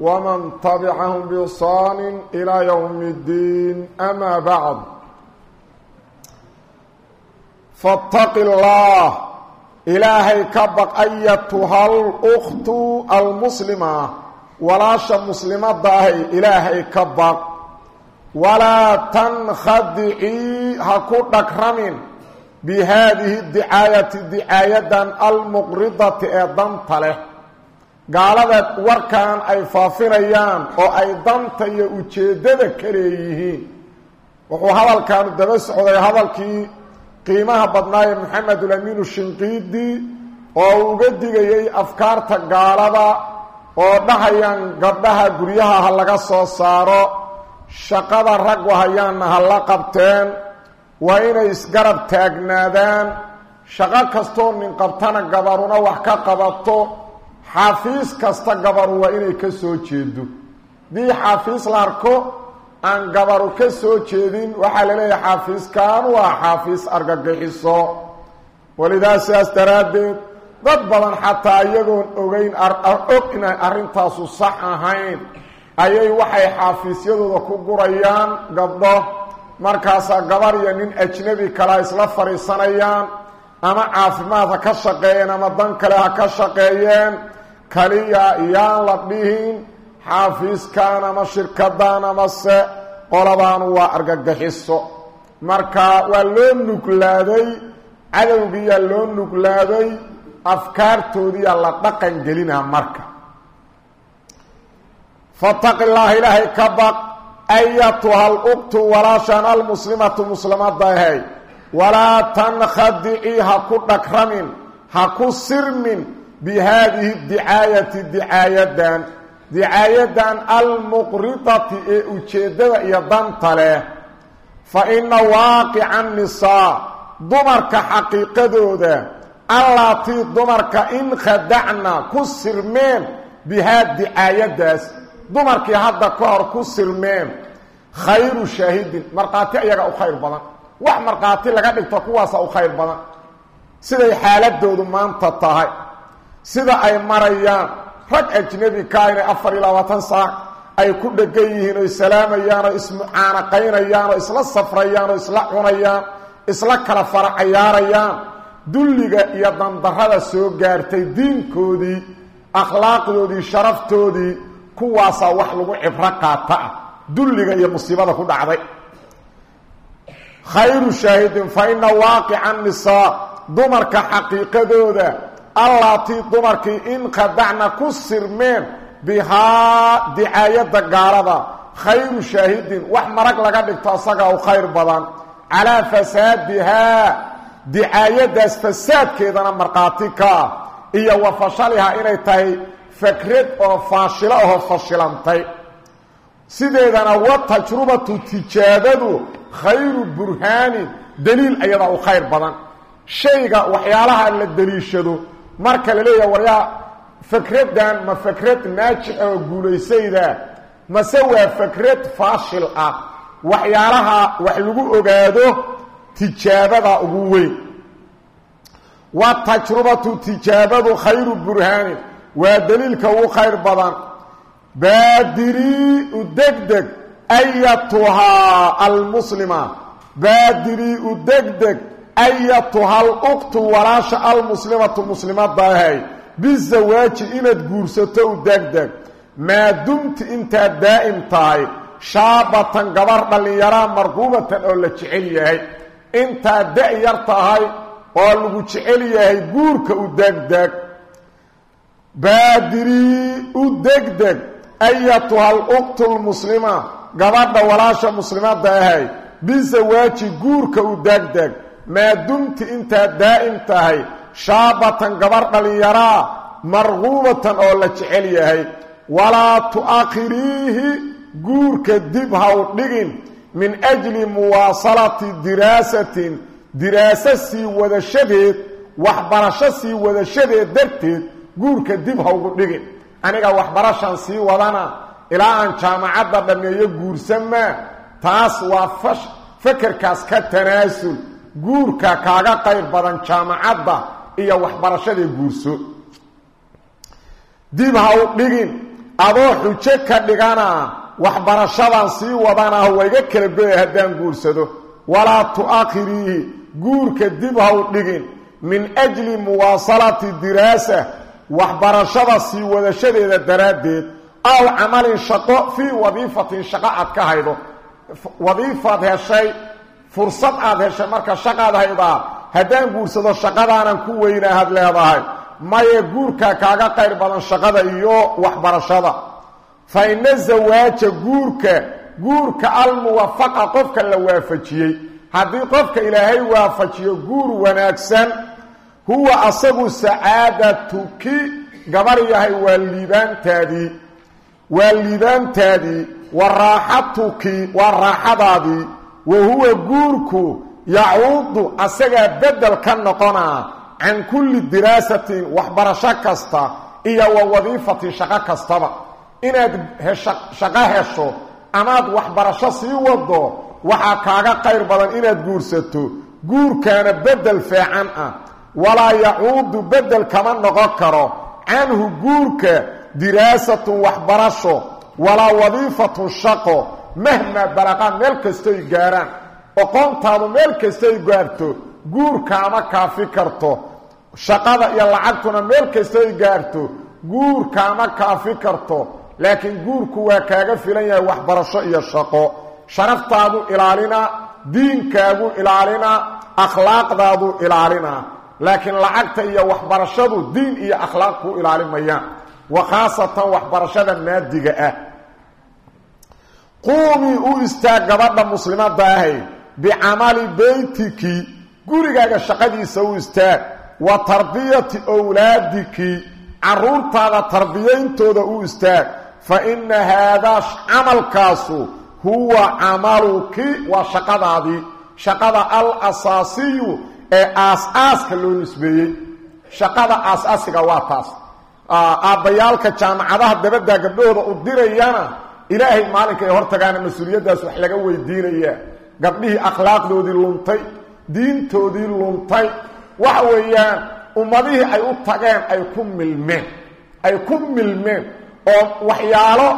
ومن تبعهم بإحسان إلى يوم الدين أما بعد فاتق الله إلهي كبق أيتها الأخت المسلمة ولاش مسلمة داهي إلهي كبق ولا تنخدعي هكودك رمين بهذه الدعاية الدعاية المقرضة أيضا له gaalada warkan ay faafinayaan oo ay danta iyo ujeeddada ka leeyihiin. Wuxuu hadalkaanu daba socday hadalkii qiimaha badnaaye maxamedulamiinu shinqiidi oo uu uga digayay afkaarta gaalada oo dhahayaan gabdhaha guryaha ha laga soo saaro shaqada raggu hayaanna ha la qabteen waa inay isgarab taagnaadaan shaqo kastoo nin qabtana gabaruna wax ka qabato xaafiis kasta gabaru waa inay ka soo jeedo. Haddii xaafiis la arko aan gabaru ka soo jeedin waxaa la leeyahay xaafiiskan waa xaafiis argagixiso. Walidaa sidaas daraaddeed dad badan xataa iyagoon ogeyn og inay arrintaasu sax ahayn. Ayay waxay xaafiisyadooda ku gurayaan gabdho markaasaa gabar iyo nin ajnabi kalea isla fadhiisanayaan ama caafimaad ha ka shaqeeyeen ama dan kale ha ka shaqeeyeen kaliya yaan la dhihin xaafiiskan ama shirkadan amase qoladaanu waa argagixiso marka waa loo nuglaaday cadowgiiyaa loo nuglaaday afkaartoodiyaa la dhaqan gelinaa marka. Fataqi llaah ilaahay ka baq ayatuha alugtu walaashaan almuslimatu muslimadahay walaa tankhadici ha ku dhagramin ha ku sirmin bihaadihi dicaayati dicaayadan dicaayadan almuqridati ee ujeeddada iyo danta leh fa ina waaqica nisaa dumarka xaqiiqadooda allaatii dumarka in khadacna ku sirmeen bihaa dicaayadaas dumarkii hadda ka hor ku sirmeen khayru shaahidin markhaati ayaga u khayr badan wax markhaati laga dhigto kuwaasa u khayr badan siday xaaladoodu maanta tahay sida ay marayaan. Rag ajnebi kaa inay afar iyo labaatan saac ay ku dhegan yihiin oo salaamayaan oo ismucaanaqaynayaan oo isla safrayaan oo isla cunayaan isla kala fara cayaarayaan dulliga iyo dandarrada soo gaartay diinkoodii akhlaaqdoodii sharaftoodii kuwaasaa wax lagu cibro qaata ah. Dulliga iyo musiibada ku dhacday. Khayru shaahidin fa ina waaqica nisaa dumarka xaqiiqadooda allaatii dumarkii in khadacna ku sirmeen bihaa dicaayadda gaalada khayru shaahidin wax marag laga dhigto asagaa u khayr badan. Calaa fasaadihaa dicaayaddaas fasaadkeedana markhaati ka ah iyo wa fashalihaa inay tahay fakrad oo faashilo ahoo fashilantay. Sideedana wa tajrubatu tijaabadu khayru burhaanin daliil ayadaa u khayr badan. Shayga waxyaalaha la daliishado marka la leeyaha waryaa fakradan ma fakrad naajix oo guulaysayda mase waa fakrad faashil ah. Waxyaalaha wax lagu ogaado tijaabada ugu weyn. Wa tajrubatu tijaabadu khayru burhaanin waa daliilka ugu khayr badan. Baadirii u degdeg ayatuhaa almuslima. Baadirii u degdeg ayatuha aluqtu walaasha almuslimatu muslimadahay bizawaaji inaad guursato u degdeg maa dumti intaad daa'im tahay shaabatan gabar dhallinyaraa marquubatan oo la jecel yahay intaad da-yar tahay oo lagu jecel yahay guurka u degdeg baadirii u degdeg ayatuha aluqtu lmuslima gabadha walaasha muslimada ahay bizawaaji guurka u degdeg maa dumti intaad daa'im tahay shaabatan gabar dhallinyaraa marquubatan oo la jecel yahay. Walaa tu'akhiriihi guurka dib ha u dhigin min ajli muwaasalati diraasatin diraaso sii wadashadeed waxbarasho sii wadashadeed darteed guurka dib ha ugu dhigin. Aniga waxbarashan sii wadana ilaa aan jaamacadda dhammeeyo guursamaa taas waa fash fakerkaas ka tanaasul guurka kaaga qayr badan jaamacadda iyo waxbarashadii guurso. Dib ha dhigin adoo xujo ka dhigana waxbarashadan sii wadanah wayga kala goya haddaan guursado. Walaa tu'akhiriihi guurka dib ha dhigin min ajli muwaasalati diraasa waxbarashada sii wadashadeeda daraaddeed aw camalin shaqo fii wadiifatin shaqo aad ka haydo. Wadiifaad heshay fursad aad heshay marka shaqaad haydaa haddaan guursado shaqadaanan ku weynaahaad leedahay maye guurkaa kaaga qayr badan shaqada iyo waxbarashada. Fa ina zawaaja guurka guurka almuwafaqa qofka la waafajiyey. Haddii qofka ilaahay waafajiyo guur wanaagsan huwa asagu sacaadatuki gabar yahay waa liibaantaadii waa liibaantaadii wa raaxatuki waa raaxadaadii wa huwa guurku yacuudu asagaa bedel ka noqonaa can kulli diraasatin waxbarasho kasta iyo wa wadiifatin shaqo kastaba. Inaad shaqo hesho amaad waxbarasho sii wado waxaa kaaga qayr badan inaad guursato. Guurkaana bedel feecan ah. Walaa yacuudu bedel kama noqon karo. Canhu guurka diraasatun waxbarasho walaa wadiifatun shaqo mahmaa balaqaan meel kastoy gaaraan oqoontaadu meel kastoy gaarto guurkaama kaafi karto shaqada iyo lacagtuna meel kastoy gaarto guurkaama kaafi karto laakiin guurku waa kaaga filan yahay waxbarasho iyo shaqo. Sharaftaadu ilaalinaa diinkaagu ilaalinaa akhlaaqdaadu ilaalinaa laakiin lacagta iyo waxbarashadu diin iyo akhlaaq ku ilaalimayaan wa khaasatan waxbarashada maadiga ah quumii u istaag gabadha muslimadda ahay bicamali beytiki gurigaaga shaqadiisa u istaag wa tarbiyati owlaadiki caruurtaada tarbiyayntooda u istaag fa ina haadaa camalkaasu huwa camaluki waa shaqadaadii shaqada al asaasiyu ee aas-aaska loo nisbeeyey. Shaqada aas-aasiga waa taas. Aabbayaalka jaamacadaha dabadda gabdhahooda u dirayana ilaahay maalinka ay hortagaana mas'uuliyaddaas wax laga weydiinayaa. Gabdhihii akhlaaqdoodii luntay diintoodii luntay. Waxa weeyaan ummadihii ay u tageen ay ku milmeen. Ay ku milmeen. Oo waxyaalo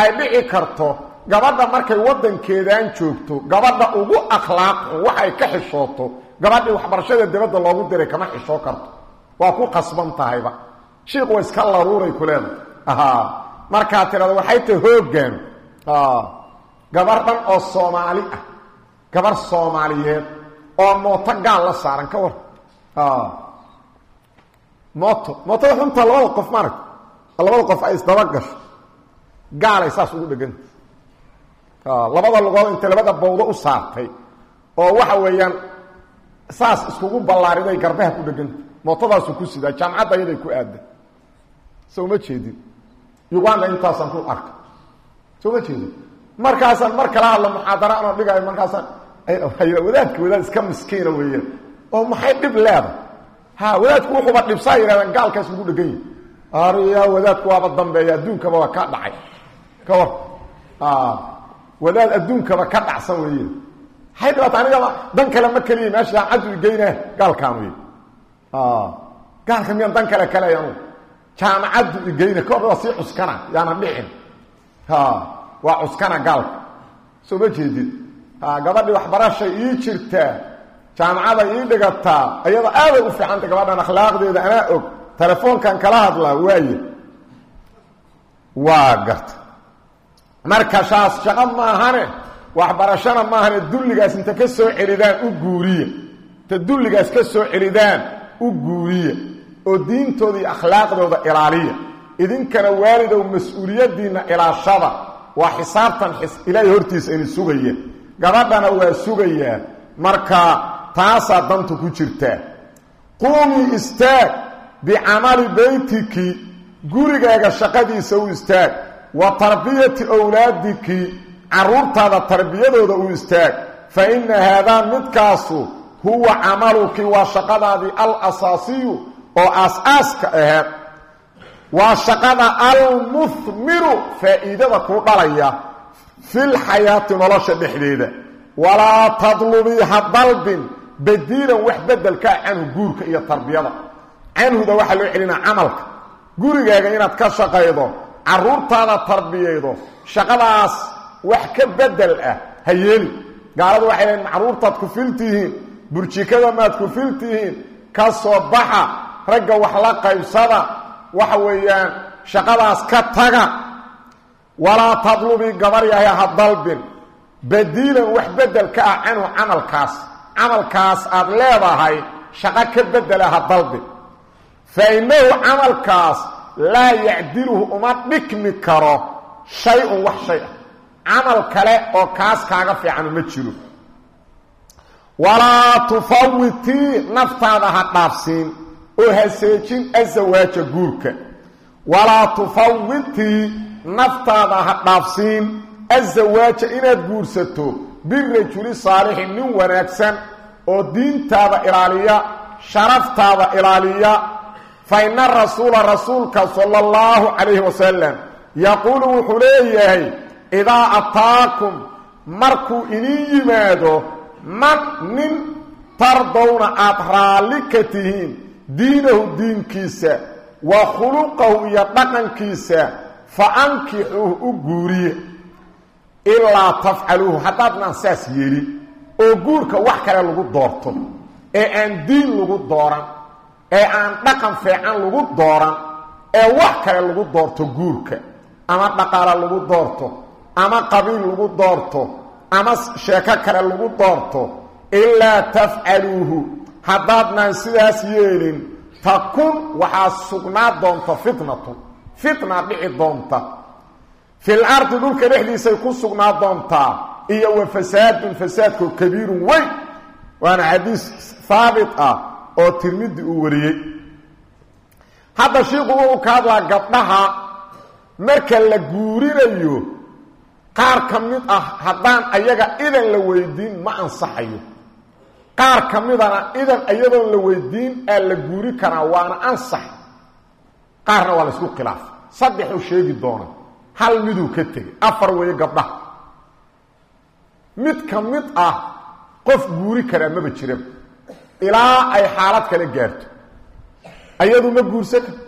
ay dhici karto. Gabadha markay waddankeedaan joogto gabadha ugu akhlaaqo waxay ka xishooto gabadhii waxbarashada dabadda loogu diray kama xishoo karto. Waa ku qasban tahayba. Shiiku waa iska laruuray ku leedahay markaa tirada waxay tahay hooggaan. Gabar dhan oo soomaali ah. Gabar soomaaliyeed oo mooto gaal la saaran ka war. Mooto mootada xunta labada qof maarag labada qof ay isdaba gasho. Gaalay saas ugu dheganta labada lugood inta labada bawdo u saartay. Oo waxa weeyaan saas iskugu ballaariday garbaha ku dheganta mootadaasu ku sidaa jaamacadda ayaday ku aaday soo ma jeedin uganda intaasaan ku arkay soo ma jeedin? Markaasaan mar kala hadla muxaadara anoo dhigaayo markaasaan wadaadka wadaad iska miskiina weeyaan. Oo maxay dhib leedahay? Ha wadaadku wuxuuba dhibsaa yidhahdaan gaalkaas ugu dhegan ariya wadaadku waaba dambeeya adduunkaba waa ka dhacay. Ka war. Wadaad adduunkaba ka dhacsan weeye hay dhibaata anigaba dan kale ma keliya meesha jaamacaddu igeyna gaalkaan wey gaalka miyaan dan kale kaleey anu jaamacaddu igeyna hor waa sii cuskana yaana dhicin waa cuskana gaalka. Soo ma jeedid gabadhii waxbarashay ii jirtaa jaamacada ii dhigataa iyada aaday u fiicanta gabadhan akhlaaqdeeda anaa og telefoonkan kala hadlaa waaye. Waa garta. Marka shaas shaqo maahane waxbarashana maahane dulligaas inta ka soo celidaan u guuriya inta dulligaas ka soo celidaan u guuriya oo diintooda iyo akhlaaqdooda ilaaliya. Idinkana waalidow mas'uuliyaddiinna ilaashada waa xisaabtan ilaahay hortiisa ini sugaya gabadhana waa sugayaa marka taasaa dantu ku jirtaa. Quumii istaag bicamali beytiki gurigaaga shaqadiisa u istaag. Wa tarbiyati owlaadiki carruurtaada tarbiyadooda u istaag. Fa inna haadaa midkaasu huwa camaluki waa shaqadaadii al asaasiyu oo aas-aaska aheed waa shaqada almuhmiru faa'iidada kuu dhalaya filxayaati nolosha dhexdeeda. Walaa tadlubii ha dalbin badiilan wax bedelkaa canhu guurka iyo tarbiyada. Canhuda waxaa loo celinaa camalka. Gurigaaga inaad ka shaqaydo carruurtaada tarbiyaydo shaqadaas wax ka bedel ah ha yeeli. Gaaladu waxay leein macruurtaad ku filtihiin burjikada maad ku filtihiin ka soo baxa ragga wax la qaybsada waxa weeyaan shaqadaas ka taga. Walaa tadlubii gabar yahay ha dalbin. Badiilan wax bedel ka ah canhu camalkaas. Camalkaas aad leedahay shaqo ka bedela ha dalbin. Fa innahu camalkaas laa yacdiluhu uma dhikmi karo shay-un wax shay ah. Camal kale oo kaas kaaga fiicanu ma jiro. Walaa tufawitii naftaada ha dhaafsiin oo haseejin azawaaja guurka. Walaa tufawitii naftaada ha dhaafsiin. Azawaaja inaad guursato birajuli saalixi nin wanaagsan oo diintaada ilaaliya sharaftaada ilaaliya. Fa ina rasuula rasuulka sala allahu calayhi wasalam yaquulu wuxuu leeyahay idaa ataakum markuu idin yimaado man nin tardowna aada raalli ka tihiin diinahu diinkiisa wa khuluqahu iyo dhaqankiisa fa ankixuuh u guuriye. Ilaa tafcaluuhu haddaadnaan saas yeelin oo guurka wax kale lagu doorto ee aan diin lagu dooran ee aan dhaqan fiican lagu dooran ee wax kale lagu doorto guurka ama dhaqaalo lagu doorto ama qabiil lagu doorto ama sheeko kale lagu doorto ilaa tafcaluuhu haddaadnaan sidaas yeelin takun waxaa sugnaa doonta fitnatun. Fitna dhici doonta. Fil ardi dhulka dhexdiisay ku sugnaa doontaa iyo wa fasaadun fasaadkoo kabiirun weyn. Waana xadiis haabit ah oo tirmidi uu wariyey. Hadda shiiku wuxuu ka hadlaa gabdhaha marka la guurinayo qaar ka mid ah haddaan ayaga idan la weydiin ma ansaxayo qaar ka midana idan iyadoon la weydiin aa la guuri karaa waana ansax. Qaarna waa la isku khilaaf. Saddexuu sheegi doona. Hal miduu ka tegey. Afar weeye gabdhaha mid ka mid ah qof guuri karaa maba jiraba ilaa ay xaalad kale gaarto. Ayadu ma guursan karo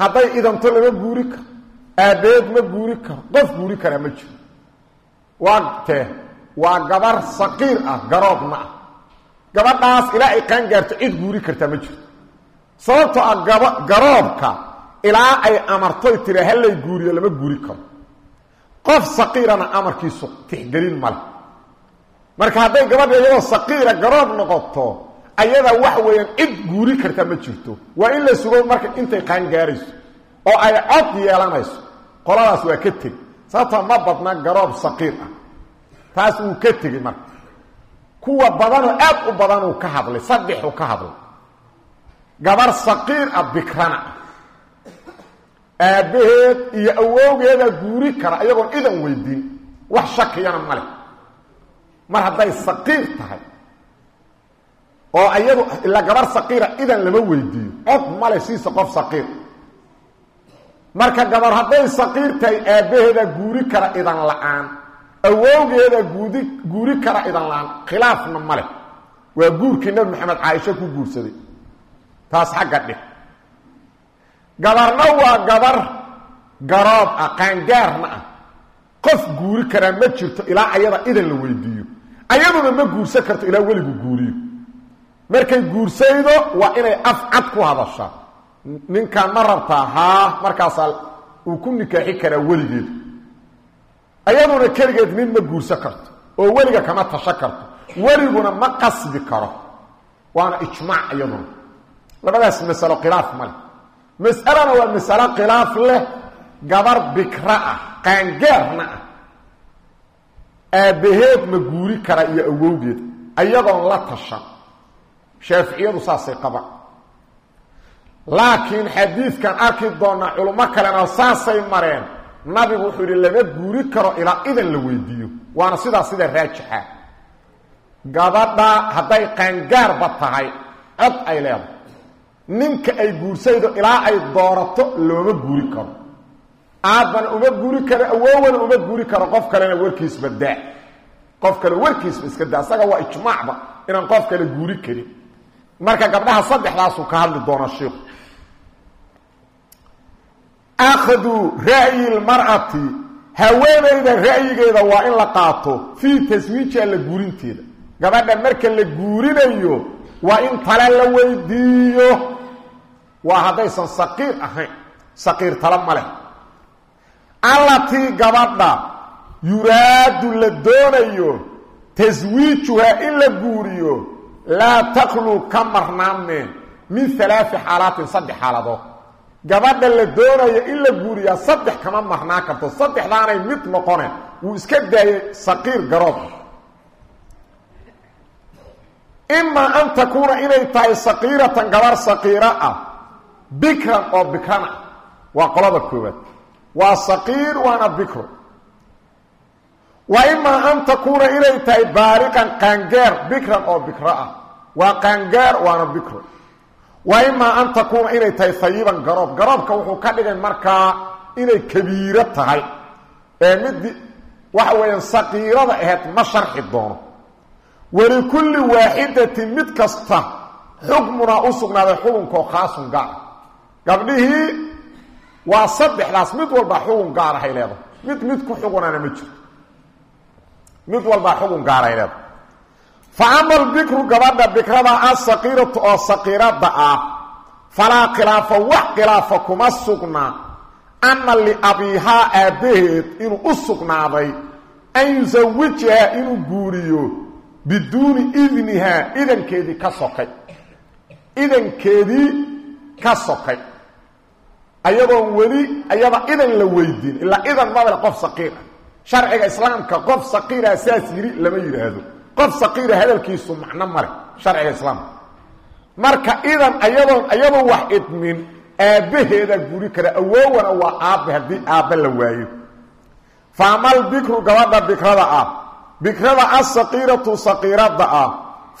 hadday idanto lama guuri karo. Aabbeed ma guuri karo. Qof guuri karaa ma jiro. Waa waa gabar saqiir ah garoobna ah gabadhaas ilaa ay qaan gaarto cid guuri kartaa ma jirto. Sababtoo ah gaba garoobka ilaa ay amartoy tira hallay guuriyo lama guuri karo. Qof saqiirana amarkiisu tixgelin male marka hadday gabadha iyadoo saqiira garoob noqoto ayada wax weeyaan cid guuri karta ma jirto. Waa in la sugo marka intay qaan gaarayso oo ay cod yeelanayso. Qoladaas waa ka tegi sababtoo ma badna garoob saqiir ah. Taas uu ka tegey marka kuwa badanoo aad u badanuu ka hadlay saddexuu ka hadlay gabar saqiir ah bikrana. Ah aabbaheed iyo awowgeeda guuri kara iyagoon idan weydiin wax shakiyana male mar hadday saqiir tahay oo iyadu ilaa gabar saqiira idan lama weydiiyo cod male siisa qof saqiir. Marka gabar hadday saqiir tahay aabbaheeda guuri kara idan la'aan awowgeeda guudi guuri kara idan la'aan khilaafna male waa guurkii nabi maxamed caaisho ku guursaday. Taas xagga dhig gabarna waa gabar garoob ah qaangaarna ah. Qof guuri karaa ma jirto ilaa ayada idan la weydiiyo. Ayaduna ma guursan karto ilaa weligu guuriyo. Markay guursaydo waa inay af cad ku hadashaa. Ninkaan ma rabtaa haa markaasaa uu ku nikaaxi karaa weligeed ayaduna keligeed nin ma guursan karto oo weliga kama tasho karto. Weliguna ma qasbi karo. Waana ijmaac iyaduna. Labadaas masalo khilaaf male mas'alana waa masalo khilaaf leh gabar bikra ah qaangaarna ah. Aabbaheed ma guuri kara iyo awowgeed ayagoon la tashan shaaficiyadu saasay qabaan laakiin xadiidkan arki doonaa culummo kalena saasay mareen nabigu wuxuu yidhi lama guuri karo ilaa idan la weydiiyo. Waana sidaas sida raajixa gabadha hadday qaangaarba tahay cod ay leedahay. Ninka ay guursaydo ilaa ay doorato looma guuri karo. Aabbana uma guuri karo awoowana uma guuri karo qof kalena warkiisba daa. Qof kale warkiisba iska daa asaga waa ijmaacba inaan qof kale guuri karin. Marka gabdhaha saddexdaasuu ka hadli doona shiiku akhdu ra'yi lmar'ati haweenayda ra'yigeeda waa in la qaato fii taswiijiha la guurinteeda gabadha marka la guurinayo waa in tale la weydiiyo waa haddaysan saqiir ahayn saqiir tale ma leh allatii gabadha yuraadu la doonayo taswiijuhaa in la guuriyo laa takluu ka marnaameen min alaai xaalaatin saddex xaaladood gabadha la doonayo in la guuriyaa saddex kama marnaan karto. Saddexdaanay mid noqone wuu iska daayay saqiir garoob imaa an takuuna inay tahay saqiiratan gabar saqiiro ah. Bikran oo bikrana. Waa qolada koowaad. Waa saqiir waana bikro wa imaa an takuuna inay tahay baaliqan qaangaar bikran oo bikro ah. Waa qaangaar waana bikro wa imaa an takuuna inay tahay hayiban garoob? Garoobka wuxuu ka dhigay markaa inay kabiiro tahay. Ee midi waxa weeyaan saqiirada aheyd ma sharxi doono. Walikulli waaxidatin mid kasta xukmunaa u sugnaaday xukunkoo khaasun gaar. Gabdhihii waa saddexdaas mid walbaa xukun gaarahay leedahay. Mid mid ku xugunaana ma jirto. Mid walbaa xukun gaarahay leedahay fa ama albikru gabadha bikrada asaqiiratu oo saqiirada ah falaa khilaafa wax khilaafa kuma sugnaa ana liabiihaa aabbaheed inuu u sugnaaday an yusawijahaa inuu guuriyo biduuni idnihaa idankeedii ka sokay idankeedii ka sokay ayadoon weli ayada idan la weydiin ilaa idan mabale qof saqiir ah sharciga islaamka qof saqiira saas yidhi lama yidhaahdo qof saqiira hadalkiisu macno male sharciga islaamka marka idan ayadoon ayadoo wax idmin aabbaheeda guri kara awoowana waa aabbe haddii aabbe la waayo. Faamal bikru gabadha bikrada ah. Bikrada asaqiiratu saqiirada ah.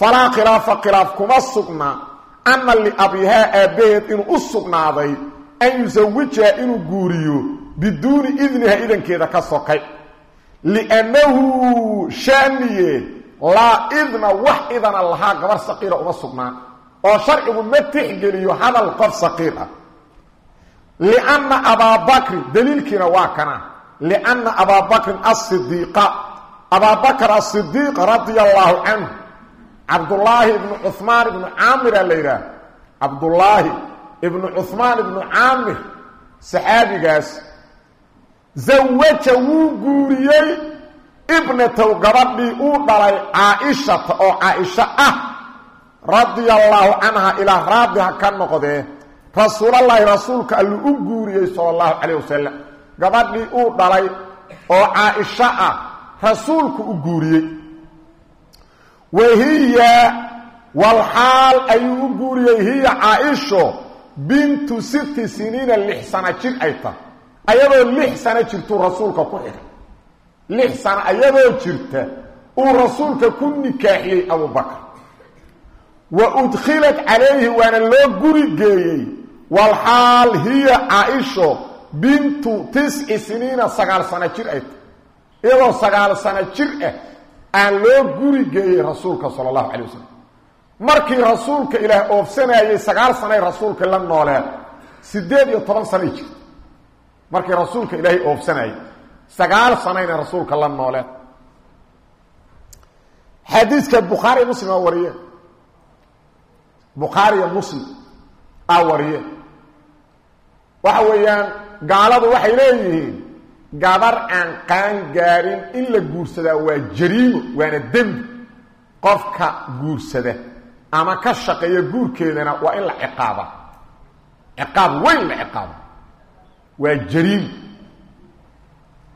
Falaa khilaafa khilaaf kuma sugna. Ana liabihaa aabbaheed inuu u sugnaaday an yusawijaha inuu guuriyo biduuni idniha idankeeda ka sokay. Liannahu shaaniye laa idna wax idana lahaa gabar saqiira uma sugnaan oo sharcigu ma tixgeliyo hadal qof saqiir ah. Lianna abaabakrin daliilkiina waa kana. Lianna abaabakrin asidiiqa abaabakr asidiiq radia allaahu canhu. Cabdullaahi ibnu cuhmaan ibnu caamira la yidhaah cabdullaahi ibnu cuhmaan ibnu caamir saxaabigaas. Zawaja wuu guuriyey ibnatow gabadhii uu dhalay caaishata oo caaisho ah radia allaahu canha ilaa raadiha ka noqdee rasuulallaahi rasuulka alluu u guuriyey sala allahu calayh wasalam gabadhii uu dhalay oo caaisho ah rasuulku u guuriyey. Wahiya walxaal ayuu u guuriyey hiya caaisho bintu sitti siniina lix sano jir ay tahay ayadoo lix sano jirtuu rasuulka ku xigay lix sano ayadoo jirta uu rasuulka ku nikaaxiyey abubakar wa udkhilat calayhi waana loo guri geeyey. Walxaal hiya caaisho bintu tisci siniina sagaal sano jir ay tahay. Iyadoo sagaal sano jir ah aan loo guri geeyey rasuulka sala allahu calay wasalam markii rasuulka ilaah oofsanayey sagaal sanay rasuulka la nooleen siddeed iyo toban sanay jirta markii rasuulka ilaahay oofsanayey sagaal sanayna rasuulka la nooleen xadiiska bukhaariy muslim aa wariyeen bukhaariya muslim aa wariyeen waxa weeyaan gaaladu waxay leeyihiin gabar aan qaan gaarin in la guursadaa waa jariimo waana dembi. Qofka guursada ama ka shaqeeya guurkeedana waa in la ciqaaba. Ciqaab weyn la ciqaaba. Waa jariimo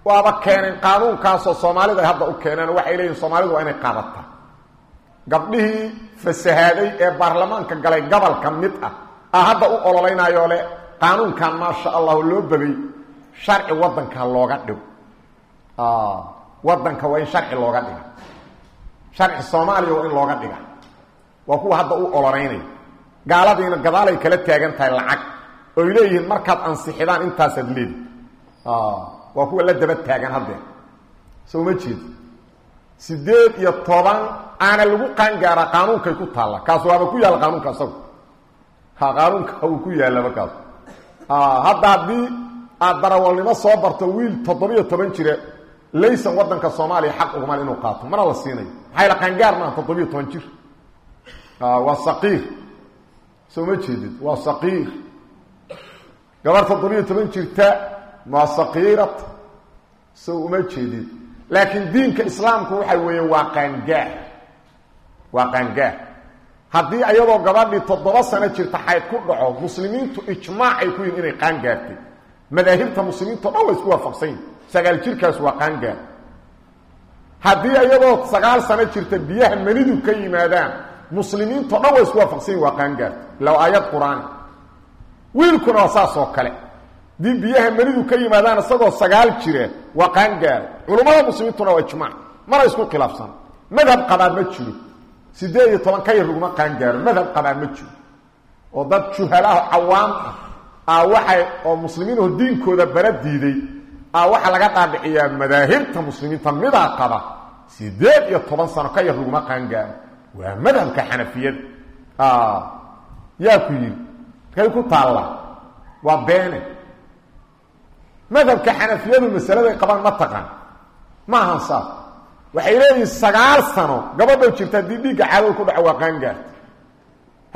waaba keeneen qaanuunkaasoo soomaalida ay hadda u keeneen. Waxay leeyihiin soomaalidu waa inay qaadataa. Gabdhihii fasahaaday ee baarlamaanka galay gobolka mid ah a hadda u ololaynayoo le qaanuunkan maasha allahu loo begay sharci wadanka looga dhigo. Wadanka waa in sharci looga dhiga. Sharci soomaaliya waa in looga dhiga. Waa kuwa hadda u ololaynaya gaaladiina gadaalay kala taagan tahay lacag. Oy leeyihiin markaad ansixidaan intaasaad leedi waa kuwa la daba taagan haddee soo ma jeed. Sideed iyo toban aana lagu qaangaaraa qaanuunkay ku taalla. Kaas waaba ku yaalla qaanuunka ha qaanuunka uu ku yaallaba kaas. Hadda haddii aad darawalnimo soo barto wiil toddobiyo toban jira laysan wadanka soomaaliya xaq uguman inuu qaato. Mana la siinayo maxaa la qaangaar maaha toddobiyo toban jir. Waa saqiir. Soo ma jeedid. Waa saqiir. Gabar toddobiyo toban jirta waa saqiirat soo uma jeedid laakiin diinka islaamku waxa weeye waa qaangaar. Waa qaangaar. Haddii ayadoo gabadhii toddoba sano jirta xayd ku dhaco muslimiintu ijmaacay ku yihiin inay qaangaartay. Madaahibta muslimiinto dhan wa isku waafaqsan yihiin sagaal jirkaas waa qaangaar. Haddii ayadoo sagaal sano jirta biyaha manidu ka yimaadaan muslimiinto dhan wa isku waafaqsan yihiin waa qaangaarta low aayad qur'aani wiilkuna waa saas oo kale dii biyaha manidu ka yimaadaan isagoo sagaal jira waa qaangaar culummada muslimiintuna waa ijmaac mana isku khilaafsan. Madhab qabaa ma jiro. Sideed iyo toban ka yar laguma qaangaaro madhab qabaa ma jiro. Oo dad juhalaah cawaam ah. Waxay oo muslimiinoo diinkooda bara diiday. A waxaa laga dhaadhiciyaa madaahibta muslimiinta midaa qaba. Sideed iyo toban sano ka yar laguma qaangaaro waa madhabka xanafiyada yaa ku yidhi ku taalla? Waa beene madhabka xanafiyadu masaladay qabaan ma taqaan. Ma ahan saas. Waxay leeyihiin sagaal sano gabadho jirta haddii dhiigga caadada ku dhaco waa qaangaarta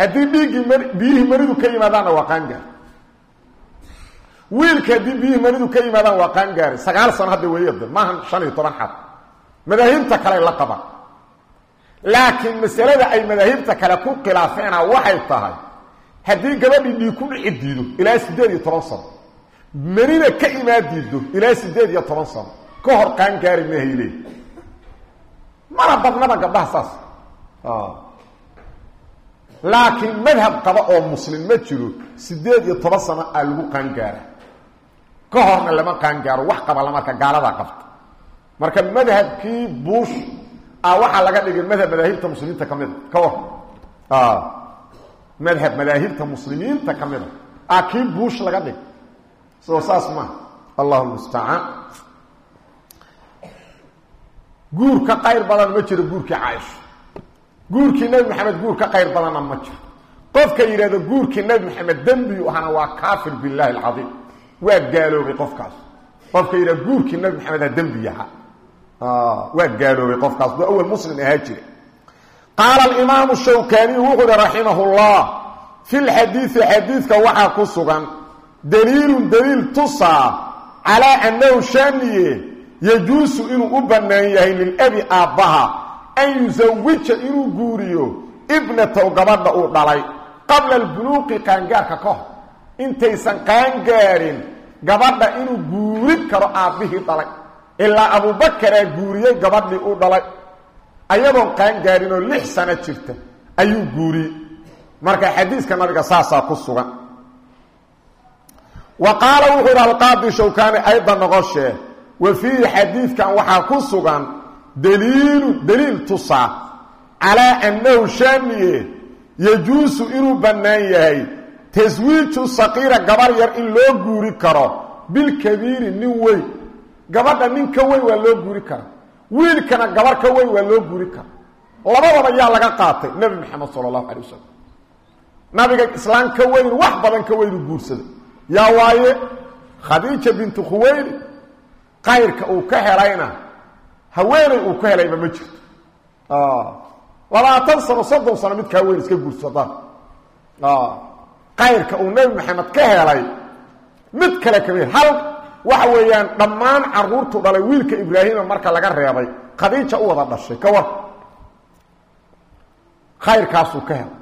haddii dhiiggii m biyihii manidu ka yimaadaanna waa qaangaar. Wiilka haddii biyihii manidu ka yimaadaan waa qaangaari sagaal sano hadda weeyada maahan shan iyo toban xad. Madaahibta kale la qabaan. Laakiin masalada ay madaahibta kale ku khilaafeena waxay tahay haddii gabadhii dhiig ku dhici diido ilaa siddeed toban sano manina ka imaan diido ilaa siddeed iyo toban sano. Ka hor qaangaari mahayle mana badnaba gabdhaha saas. Laakiin madhab qaba oo muslim ma jiro siddeed iyo toban sano aa lagu qaangaara ka horna lama qaangaaro wax qaba lamarka gaaladaa qabta. Marka madhabkii buush a waxaa laga dhigay madhab madaahibta muslimiinta ka mida ka war madhab madaahibta muslimiinta ka mida a. Kii buush laga dhig soo saas maaha allahu mustacaan guur ka qayr badan ma jiro guurkii caaisha. Guurkii nebi maxamed guur ka qayr badanna ma jiro. Qofka yidhahdo guurkii nebi maxamed dembiyu ahana waa kaafir billahi alcadiim. Waa gaaloobay qofkaas. Qofka yidhahdo guurkii nebi maxamed ha dembi yaha. Waa gaaloobay qofkaas. Duu awal muslim ahaa jira. Qaala alimaamu shawkaniyu wuxuu uhi raximah llah fi lxadiidi xadiidka waxaa ku sugan daliilun daliil tusaa calaa annahu shaaniye yajuusu inuu u bannaan yahay lilabi aabbaha an yusawija inuu guuriyo ibnatow gabadha uu dhalay qabla albuluuqi qaangaarka ka hor. Intaysan qaangaarin gabadha inuu guurin karo aabbihii dhalay. Ilaa abubakaraa guuriyey gabadhii uu dhalay. Ayadoon qaangaarinoo lix sano jirta ayuu guuriyey marka xadiiska nabiga saasaa ku sugan wa qaala wuxuu yidhi alqaadi shawkaani ayda noqoshee wa fiihi xadiidkan waxaa ku sugan daliilu daliil tusaa calaa annahu shaamiye yajuusu inuu bannaan yahay taswiiju saqiira gabar yar in loo guuri karo bilkabiiri nin weyn. Gabadha nin ka weyn waa loo guuri kara wiilkana gabar ka weyn waa loo guuri kara labadaba yaa laga qaatay nebi maxamed sala allahu calay wasalam nabiga islaam ka weyn wax badan ka weynu guursaday yaa waaye khadiija bintu khuweyli qayrka uu ka helayna haweeney uu ka helayba ma jirto. Labaatan sano soddon sano mid kaa weyn iska guursada qayrka uu nebi maxamed ka helay mid kale kama hal waxa weeyaan dhammaan caruurtu dhalay wiilka ibraahima marka laga reebay khadiija u wada dhashay ka war. Khayrkaasuu ka helay.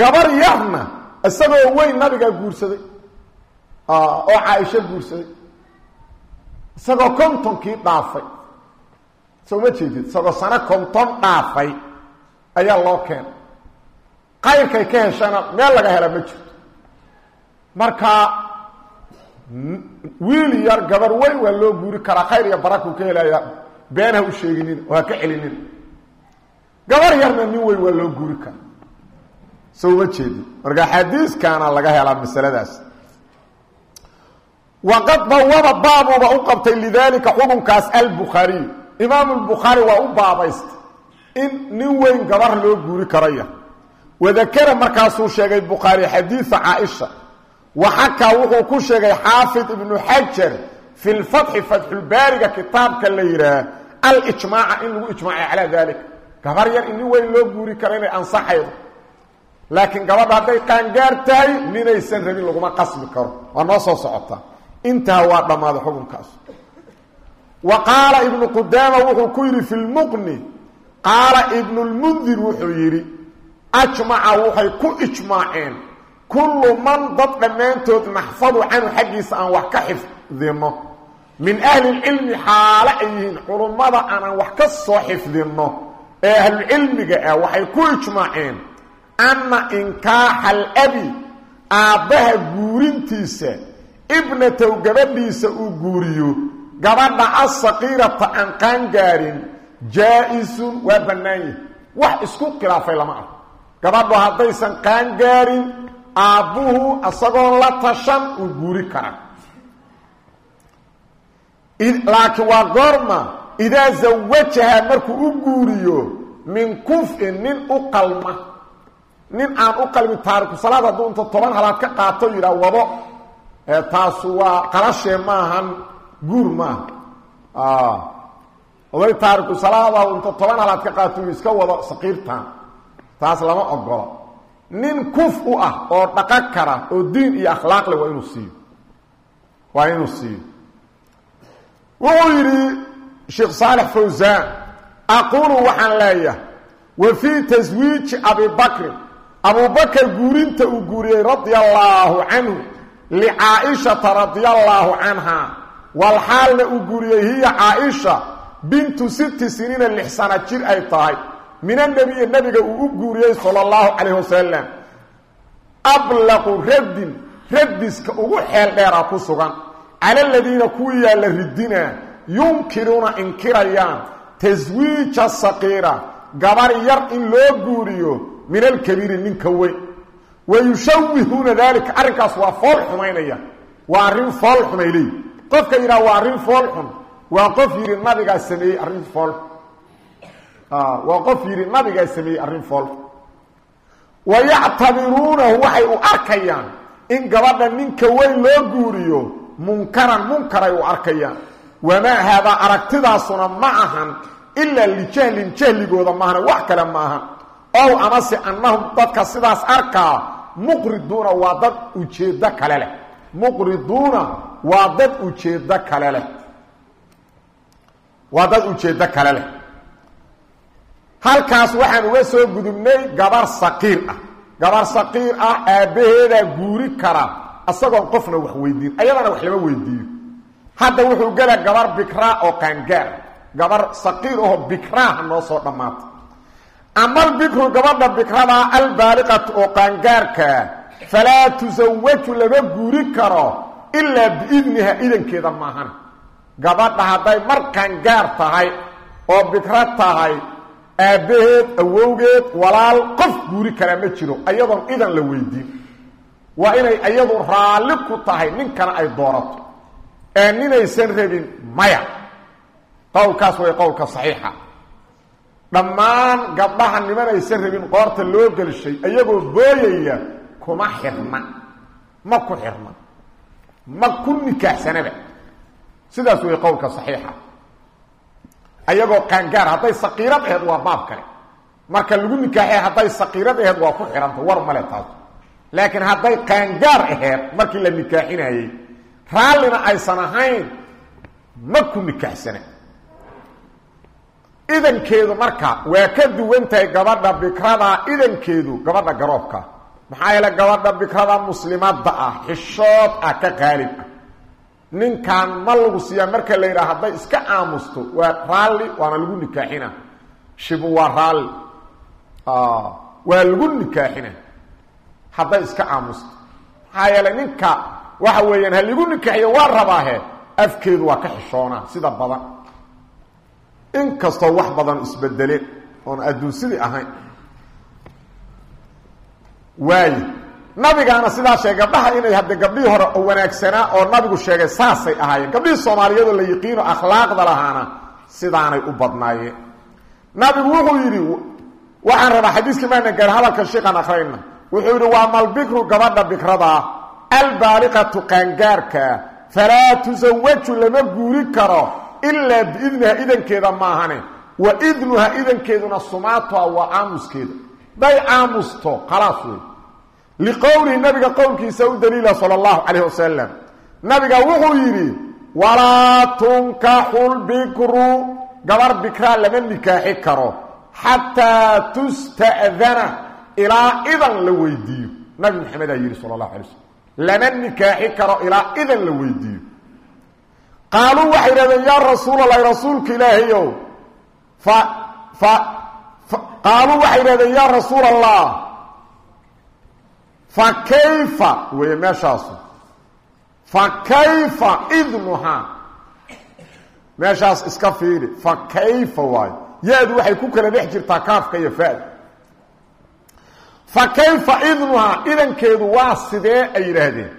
Gabar isagoo weyn nabigaa guursaday. Oo caaisho guursaday. Isagoo kontonkii dhaafay. Soo ma jeedid isagoo sano konton dhaafay ayaa loo keenay qayrkay ka heshana meel laga hela ma jirto. Marka wiil yar gabar weyn waa loo guuri karaa khayr iyo barakuu ka helaya been ha u sheeginin oo ha ka celinin. Gabar yarna nin weyn waa loo guuri karaa soo uma jeedi marka xadiiskaana laga helaa masaladaas. Waqad bawaba baabuba u qabtay lidaalika xukunkaas albukhaariy imaamu lbukhaari waa u baabaystay in nin weyn gabar loo guuri karaya wadakara markaasuu sheegay bukhaari xadiida caaisha. Waxakaa wuxuu ku sheegay xaafid ibnu xajar fi lfatxi fatxulbaariga kitaabka la yidhaah alijmaaca in lagu ijmaacay calaa daalika gabar yar in nin weyn loo guuri karo inay ansaxaydo laakiin gabadha hadday qaangaar tahay ninaysan rabin laguma qasbi karo. Waa noo soo socotaa intaa waa dhammaaday xukunkaas wa qaala ibnu qudaama wuxuu ku yidhi fi lmuqni qaala ibnulmundir wuxuu yidhi ajmaca waxay ku ijmaaceen kullu man dad dhammaantood naxfadu canhu xaggiisa aan wax ka xifdinno. Min ahlilcilmi xaalo ay yihiin culummada aanaan wax ka soo xifdinno. Ee ahlulcilmiga ah waxay ku ijmaaceen anna inkaaxa alabi aabbaha guurintiisa ibnatow gabadhiisa uu guuriyo gabadha asaqiirata aan qaangaarin jaa-isun waa bannaan yahi wax isku khilaafay lama arko gabadhu haddaysan qaangaarin aabbuhu isagoon la tashan uu guuri karaa laakiin waa goorma idaa zawajaha markuu u guuriyo min kuf'in nin u qalma nin aan u qalmin taariku salaad hadduu inta toban halaad ka qaato yidhaah wado taasu waa qalashee maahan guur maaha. Oday taariku salaada inta toban halaad ka qaato iska wado saqiirtan taas lama ogola nin kuf u ah oo dhaqan kara oo diin iyo akhlaaq leh waa inuu siiyo. Waa inuu siiyo. Wuxuu yidhi sheekh saalex fawsaan aquulu waxaan leeyahay wa fii taswiiji abibakrin abubakar guurinta uu guuriyey radia allaahu canhu licaaishata radia allaahu canha. Walxaalna uu guuriyey hiya caaisha bintu sitti siniina lix sana jir ay tahay. Min annebiyi nebiga uu u guuriyey sala allahu calayh wasalam ablaqu raddin radiska ugu xeel dheera ku sugan. Cala aladiina kuwii yaa la ridinaa yunkiruuna inkirayaan taswiija saqiira. Gabar yar in loo guuriyo min alkabiiri ninka weyn. Wa yushawihuuna daalika arrinkaas waa fool xumaynaya. Waa arrin fool xumay leeyi qofka yidhaha waa arrin fool xun. Waa qof yidhi nabigaa sameeyey arrin fool. Waa qof yidhi nabigaa sameeyey arrin fool. Wa yactabiruunahu waxay u arkayaan in gabadha ninka weyn loo guuriyo munkaran munkaray u arkayaan. Wamaa haadaa aragtidaasuna ma ahan ilaa lijahlin jahligooda maahana wax kale ma ow amase annahum dadka sidaas arkaa muqriduuna waa dad ujeeddo kale leh. Muqriduuna waa dad ujeeddo kale leh. Waa dad ujeeddo kale leh. Halkaas waxaan uga soo gudubnay gabar saqiir ah. Gabar saqiir ah aabbaheedaa guuri kara isagoon qofna wax weydiin ayadana wax lama weydiiyo hadda wuxuu gela gabar bikraa oo qaangaar. Gabar saqiir aho bikraaha noo soo dhammaata amal bikru gabadha bikradaa albaaliqatu oo qaangaarkaa falaa tusawaju lama guuri karo ilaa biidniha idankeeda maahan. Gabadha hadday mar qaangaar tahay oo bikro tahay aabbaheed awowgeed walaal qof guuri karaa ma jiro ayadoon idan la weydiin. Waa inay iyadu raalli ku tahay ninkana ay doorato. Ee ninaysan rabin maya. Qowlkaas way qowlka saxiixa dhammaan gabdhaha nimanaysan rabin qoorta loo gelshay iyagoo booyaya kuma xirna ma ku xirna ma ku nikaaxsanaba. Sidaas way qowlka saxiixa. Ayagoo qaangaar hadday saqiirad aheed waa baab kale. Marka lagu nikaaxay hadday saqiirad aheed waa ku xihanta war male taas. Laakiin hadday qaangaar aheed markii la nikaaxinayey raallina aysan ahayn ma ku nikaaxsana idankeedu marka waa ka duwan tahay gabadha bikrada idankeedu gabadha garoobka. Maxaa yeele gabadha bikrada muslimadda ah xishood ah ka qaalib ah. Ninkan ma lagu siiyaa marka la yidhaha hadday iska aamusto waa raalli waana lagu nikaaxina shibu waa raalli. Waa lagu nikaaxina hadday iska aamusto. Maxaa yeelay ninka waxa weeyaan ha ligu nikaaxiyo waa rabaahe afkeedu waa ka xishoonaa sida badan inkastoo wax badan isbedeleen oon adduun sidii ahayn. Waayo nabigaana sidaa sheegay gabdhaha inay hadde gabdhihii hore oo wanaagsanaa oo nabigu sheegay saasay ahaayeen. Gabdhihii soomaaliyeedoo la yiqiino akhlaaqda lahaana sidaanay u badnaayeen. Nabigu wuxuu yidhi waxaan rabaa xadiiskii maana gaar hadalka sheekaan akrayna wuxuu yidhi waa malbikru gabadha bikradaa albaaliqatu qaangaarkaa falaa tusawaju lama guuri karo ilaa biidniha idankeeda maahane wa idnuha idankeeduna sumaatuha waa aamuskeeda. Day aamusto khalaas wey liqowlihi nabiga qowlkiisa u daliila sala allahu calayh wasalam nabiga wuxuu yidhi walaa tunkaxu lbikru gabar bikraa lama nikaaxi karo xataa tusta'dana ilaa idan la weydiiyo. Nabi maxamedaa yidhi sala allahu alay slm lama nikaaxi karo ilaa idan la weydiiyo qaaluu waxay idhahdeen yaa rasuul allahi rasuulka ilaahayow fa fa qaaluu waxay idhahdeen yaa rasuul allah fa kayfa weeye meeshaasu fa kayfa idnuhaa meeshaas iska fiiri fa kayfa waayo ya-du waxay ku kala dhex jirtaa kaafka iyo fa-da fa kayfa idnuhaa idankeedu waa sidee? ay yidhaahdeen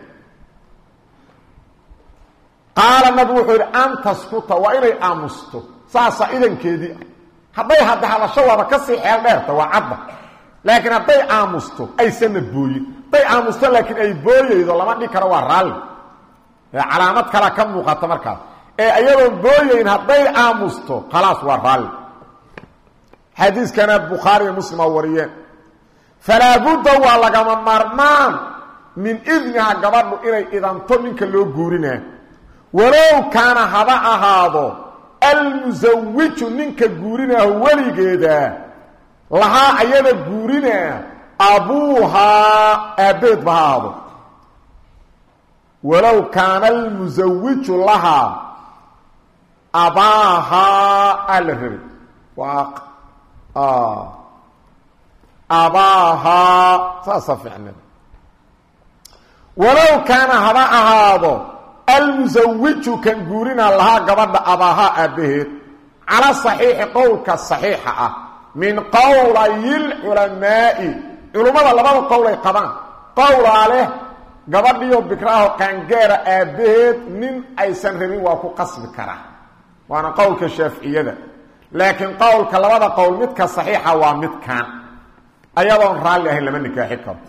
qaala nabigu wuxuu yidhi an taskuta waa inay aamusto. Saasaa idankeedii hadday hadda hadasho waaba ka sii xeel dheerta waa cadda. Laakiin hadday aamusto aysanna booyin hadday aamusto laakiin ay booyeydo lama dhig karo waa raalli. Calaamad kalaa ka muuqata markaas. Ee iyadoon booyeyn hadday aamusto khalaas waa raalli. Xadiiskana bukhaari iyo muslim a wariyeen. Falaa budda waa lagama maarmaan. Min idniha gabadhu inay idanto ninka loo guurinaa walow kaana haba ahaado almusawiju ninka guurinaaho weligeeda lahaa ayada guurinaa abuuhaa aabbeed ba ha ahaado. Walow kaana almusawiju lahaa abaahaa aa la rabay waa abaahaa saasa ficnad walow kaana haba ahaado almusawiju kan guurinaa lahaa gabadha abaahaa aabbaheed cala saxiixi qowlka saxiixa ah. Min qowlayilculamaa'i culummada labada qowlay qabaan. Qowlaa leh gabadhiyo bikraaho qaangaara aabbaheed nin aysan rabin waa ku qasbi karaa waana qowlka shaaficiyada. Laakiin qowlka labada qowl midka saxiixa waa midkan ayadoon raalli ahayn lama nikaaxi karo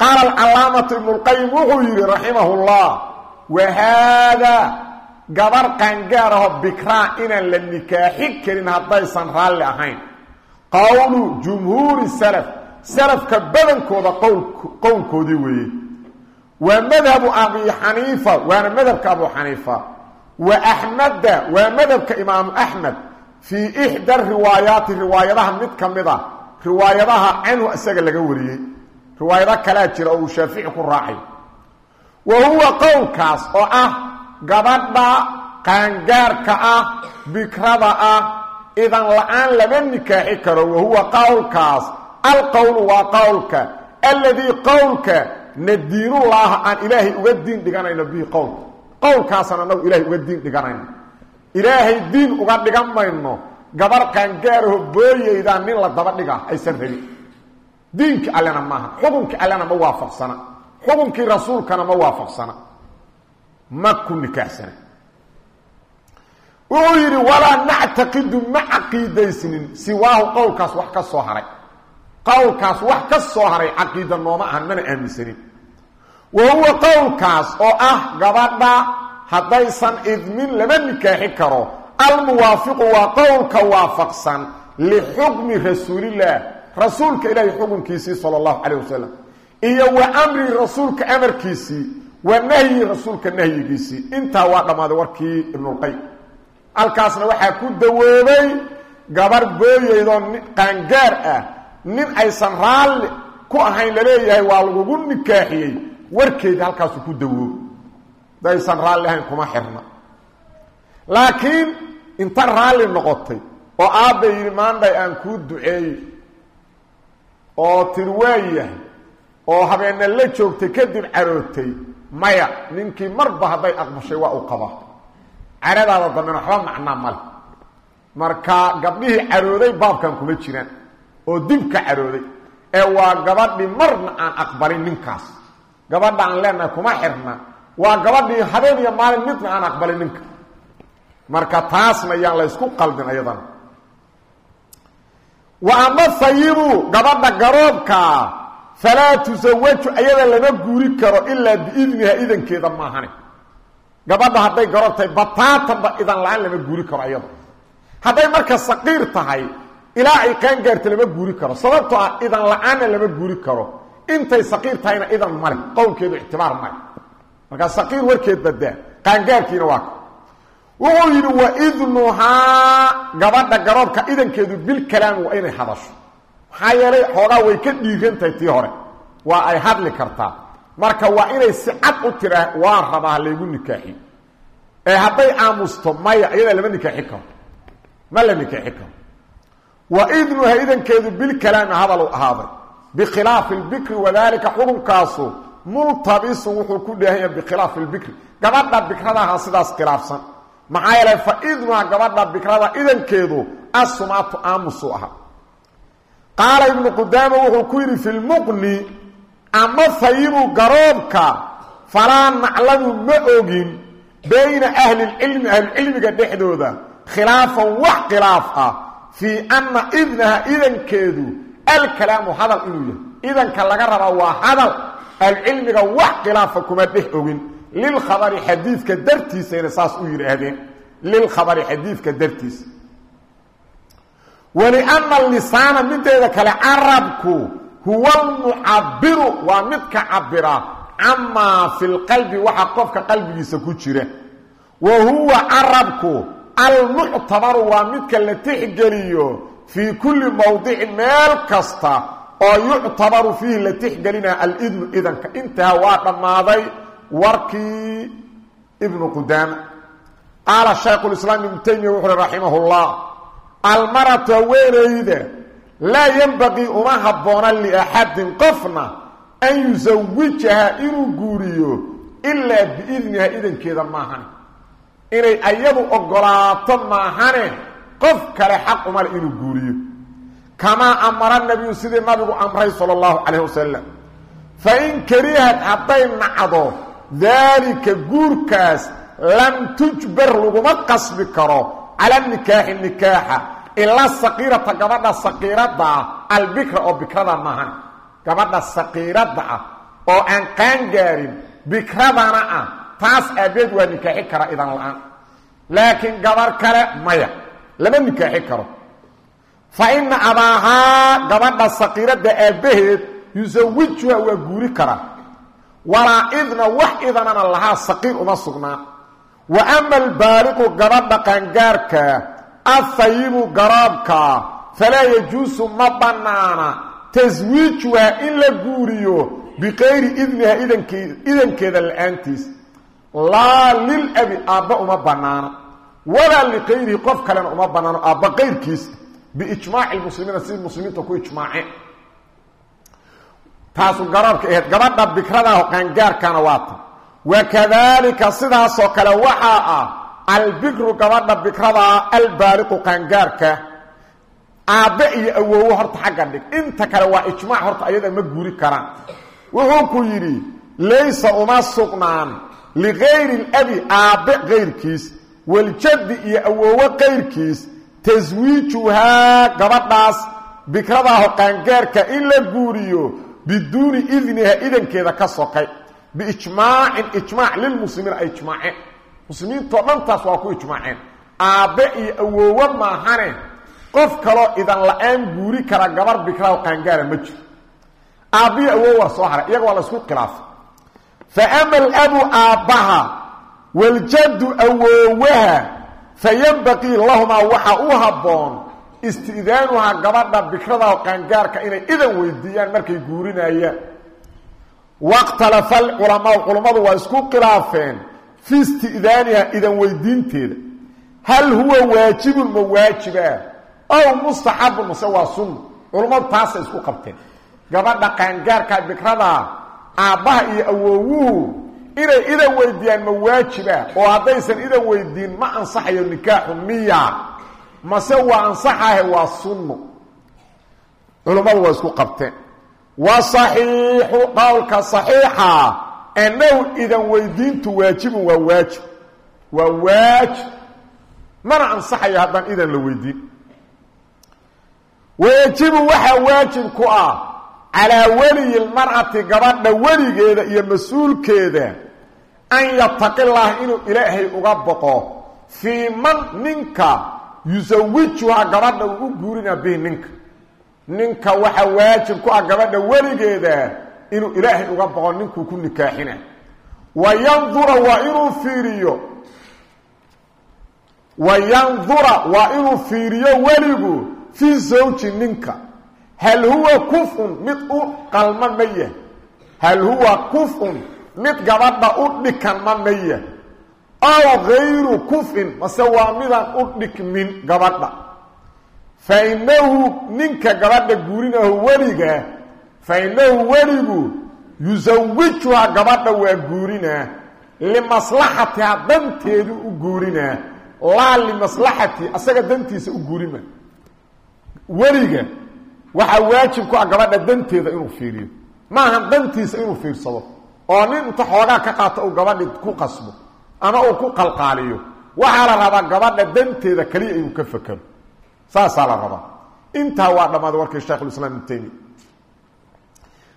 qaala alcalaamatu ibnu lqayim wuxuu yidhi raximahu llah wa haadaa gabar qaangaaraho bikraa inaan la nikaaxi karin haddaysan raalli ahayn qowlu jumhuuri salaf salafka badankooda qowlkoodii weeye waa madhabu abi xaniifa waana madhabka abu xaniifa wa axmeda waa madhabka imaamu axmed fii ixda riwaayaati riwaayadaha mid ka mid a riwaayadaha canhu isaga laga wariyey riwaayado kalaa jira oo uu shaafici ku raacay wa huwa qowlkaas oo ah gabadha qaangaarka ah bikrada ah idan la'aan lama nikaaxi karo. Wa huwa qowlkaas alqowlu waa qowlka alladii qowlka nadiinullaaha aan ilaahay uga diin dhiganayno bihi qowlka qowlkaasaan anagu ilahay uga diin dhiganayno. Ilaahay diin uga dhigan mayno. Gabar qaangaaraho booyeydaan nin la daba dhiga aysan rabin. Diinkii allena maaha xukunkii allena ma waafaqsana xukunkii rasuulkana ma waafaqsana ma ku nikaaxsana. Wuxuu yidhi walaa nactaqidu ma caqiidaysnin siwaahu qowlkaas wax ka soo haray. Qowlkaas wax ka soo haray caqiida nooma ahan mana aaminsanin. Wa huwa qowlkaas oo ah gabadha haddaysan idmin lama nikaaxi karo. Almuwaafiqu waa qowlka waafaqsan lixukmi rasuulillaah rasuulka ilaahay xukunkiisii sala allahu calayh wasalam iyo wa amri rasuulka amarkiisii wa nahyi rasuulka nahyigiisii. Intaa waa dhammaaday warkii ibnulqayim halkaasna waxaa ku dawoobay gabar booyeydoo qaangaar ah. Nin aysan raalli ku ahayn la leeyahay waa lagugu nikaaxiyey warkeedii halkaasu ku dawoob daysan raalli ahayn kuma xirna. Laakiin inta raalli noqotay oo aabba yidhi maandhay aan kuu duceeyey oo tir waayahay oo habeenna la joogtay kadib carootay maya ninkii marba hadday aqbashay waa uu qabaa caradaada dambena waxba macnaa male. Marka gabdhihii carooday baabkan kuma jiraan oo dib ka carooday ee waa gabadhii marna aan aqbalin ninkaas. Gabadha aan leenahay kuma xirna waa gabadhii habeen iyo maalin midna aan aqbalin ninka. Marka taasna yaan la ysku qaldin ayadana. Wa ama fayibu gabadha garoobkaa falaa tusawaju ayada lama guuri karo ilaa biidniha idankeeda maahane gabadha hadday garoor tahay bataatanba idan la'aan lama guuri karo ayada. Hadday marka saqiir tahay ilaa ay qaangaarta lama guuri karo. Sababtoo ah idan la'aanna lama guuri karo. Intay saqiir tahayna idan male qowlkeedu ictibaar male markaa saqiir warkeed badaa qaangaarkiina waa ka. Wuxuu yidhi wa idnuhaa. Gabadha garoobka idankeedu bilkalaami waa inay hadasho maxaa yeelay xoogaa way ka dhiirantahay tii hore. Waa ay hadli kartaa. Marka waa inay si cad u tiraa waa rabaa laygu nikaaxiyo ee hadday aamusto maya iyadaa lama nikaaxi karo. Ma la nikaaxi karo. Wa idnuha idankeedu bilkalaami hadal u ahaaday. Bikhilaafi lbikri wadaalika xukunkaasu multabisun wuxuu ku dheehanya bikhilaafi lbikri gabadha bikradaha sidaas khilaafsan. Maxaa yeelay fa idnuha gabadha bikrada idankeedu assumaatu aamusu ahaa qaala ibnu qudaama wuxuu ku yidhi fi lmuqni ama fayibu garoobka falaa naclamu ma ogin bayna ahli lcilmi ahlucilmiga dhexdooda khilaafan wax khilaaf ah fii anna idnaha idankeedu alkalaamu hadal inuu yahay. Idanka laga rabaa waa hadal ahlucilmiga wax khilaafa kuma dhex ogin. Lilkhabari xadiidka dartiisayna saas u yidhaahdeen. Lilkhabari xadiidka dartiisa walianna lisaana mideeda kale carabku huwa almucabiru waa midka cabira camaa fi lqalbi waxa qofka qalbigiisa ku jira. Wa huwa carabku almuctabaru waa midka la tixgeliyo fii kulli mowdicin meel kasta oo yuctabaru fiihi la tixgelina alidnu idanka. Intaha waa dhammaaday warkii ibnu qudaama. Qaala shaykhu lislaam ibnu taymiya wuxu uhi raximah llah almaratu haweenayda laa yenbaqii uma habboona liaxadin qofna an yusawijaha inuu guuriyo ilaa biidniha idankeeda maahane inay ayadu ogolaato maahane qof kale xaq umale inuu guuriyo. Kamaa amara nabiyu sidii nabigu amray sala allahu calayh wasalam fa in karihad hadday nacdo daalika guurkaas lam tujbar laguma qasbi karo cala nikaaxi nikaaxa ilaa saqiirata gabadha saqiiradda ah albikra oo bikrada maahan gabadha saqiiradda ah oo aan qaangaarin bikradana ah taas aabeed waa nikaaxi kara idan la'aan. Laakiin gabar kale maya lama nikaaxi karo. Fa ina abaahaa gabadha saqiiradda aabbaheed yusawijuha waa guuri karaa walaa idna wax idanana lahaa saqiir uma sugnaa wa ama albaaliqu gabadha qaangaarka afayibu garoobka falaa yajuusu ma bannaana. Taswiijuha in la guuriyo biqayri idniha idanke idankeeda la'aantiis. Laa lilabi aabba uma bannaana walaa liqayrihi qof kalena uma bannaano aabba qayrkiis. Biijmaaci lmuslimiina sidii muslimiinta ku ijmaaceen taasu garoobka ahayd gabadha bikradaah qaangaarkana waata wakadaalika sidaasoo kale waxaa ah albikru gabadha bikradaa albaaliqu qaangaarka. Aabbe iyo awoowo horta xagga dhig. Inta kale waa ijmaac horta ayada ma guuri karaan. Wuxuu ku yidhi laysa uma sugnaan ligayri labi aabbe kayrkiis waljaddi iyo awoowo kayrkiis taswiijuhaa gabadhaas bikradaaho qaangaarka in la guuriyo biduuni idniha idankeeda ka sokay biijmaacin ijmaac lilmuslimiina ay ijmaaceen muslimiintoo dhantaas waa ku ijmaaceen aabbe iyo awoowo maahane qof kaloo idan la'aan guuri kara gabar bikraaho qaangaara ma jiro aabbihi awoow waa soo haray iyaga waa la isku khilaafay fa ama alabu aabbaha waljaddu awoowaha fayanbaqii lahumaa waxaa u habboon istidaanuhaa gabadha bikradaho qaangaarka inay idan weydiiyaan markay guurinayaan waqhtalafa alculamaau culammadu waa isku khilaafeen fii isti'daaniha idan weydiinteeda. Hal huwa waajibun ma waajiba? Ow mustaxabun mase waa sunna culammadu taasay isku qabteen. Gabadha qaangaarka bikrada aabbaha iyo awowuhu inay idan weydiiyaan ma waajiba? Oo haddaysan idan weydiin ma ansaxayo nikaaxu miya. Mase waa ansaxahe waa sunno culummadu waa isku qabteen wa saxiixu qowlka saxiixa annahu idan weydiintu waajibun waa waajib. Waa waajib. Mana ansaxayo haddaan idan la weydiin. Wayajibu waxaa waajib ku ah calaa weliyi lmar'ati gabadha weligeeda iyo mas'uulkeeda an yataqi llaah inuu ilaahay uga boqo. Fii man ninka yusawijuhaa gabadha uu u guurinaa bihi ninka ninka waxaa waajib ku ah gabadha weligeeda inuu ilaahay uga boqo ninkuu ku nikaaxina. Wa yandura waa inuu fiiriyo. Wa yandura waa inuu fiiriyo weligu fii zawji ninka. Hal huwa kufun mid u qalma ma yah hal huwa kufun mid gabadha u dhikan ma aw gayru kufin mase waa midaan u dhikmin gabadha fa inahu ninka gabadha guurinahu weliga fa inahu weligu yusawijuhaa gabadha waa guurinaa limaslaxatiha danteedu u guurinaa laa limaslaxati asaga dantiisa u guurima. Weliga waxaa waajib ku ah gabadha danteeda inuu fiiriyo. Maahan dantiisa inuu fiirsado oo nin inta xoogaa ka qaata uu gabadhi ku qasbo ama uu ku qalqaaliyo waxaa la rabaa gabadha danteeda keliya inuu ka fakero saasaa la rabaa. Intaa waa dhammaaday warkii sheikhulislaam ibnu taymiya.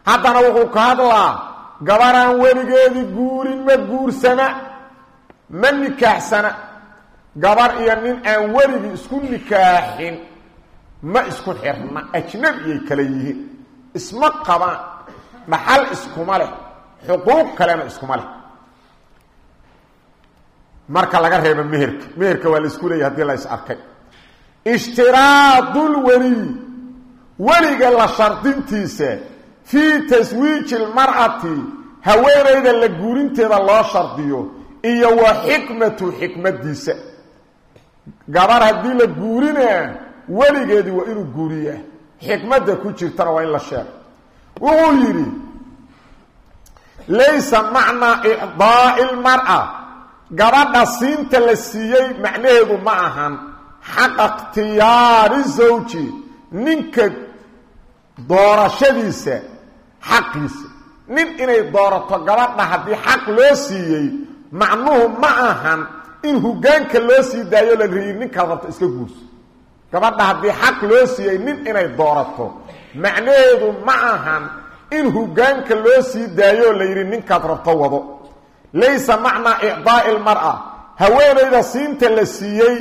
Haddana wuxuu ka hadlaa gabaraan weligeedii guurin ma guursana ma nikaaxsana. Gabar iyo nin aan weligii isku nikaaxin ma isku xirna ajnabiyay kale yihiin. Isma qabaan dhaxal iskuma leh xuquuq kalena iskuma leh. Marka laga reebo meherka meherka waa la isku leeyahy haddii la is arkay ishtiraadulweliy weliga la shardintiisa fii taswiiji lmar'ati haweenayda la guurinteeda loo shardiyo iyo wa xikmatu xikmadiisa. Gabar haddii la guurinaa weligeedii waa inuu guuriyaa xikmadda ku jirtana waa in la sheego. Wuxuu yidhi laysa macnaa icdaa'i lmar'a. Gabadha siinta la siiyey macnaheedu ma ahan xaqa ikhtiyaari zawji ninka doorashadiisa xaqiisa. Nin inay doorato gabadha haddii xaq loo siiyey macnuhu ma ahan in hoggaanka loo sii daayo la riyi ninkaad rabto iska guurso gabadha haddii xaq loo siiyey nin inay doorato macnaheedu ma ahan in hoggaanka loo sii daayoo la yidhi ninkaad rabto wado. Laysa macnaa icdaa'i lmar'a haweenayda siinta la siiyey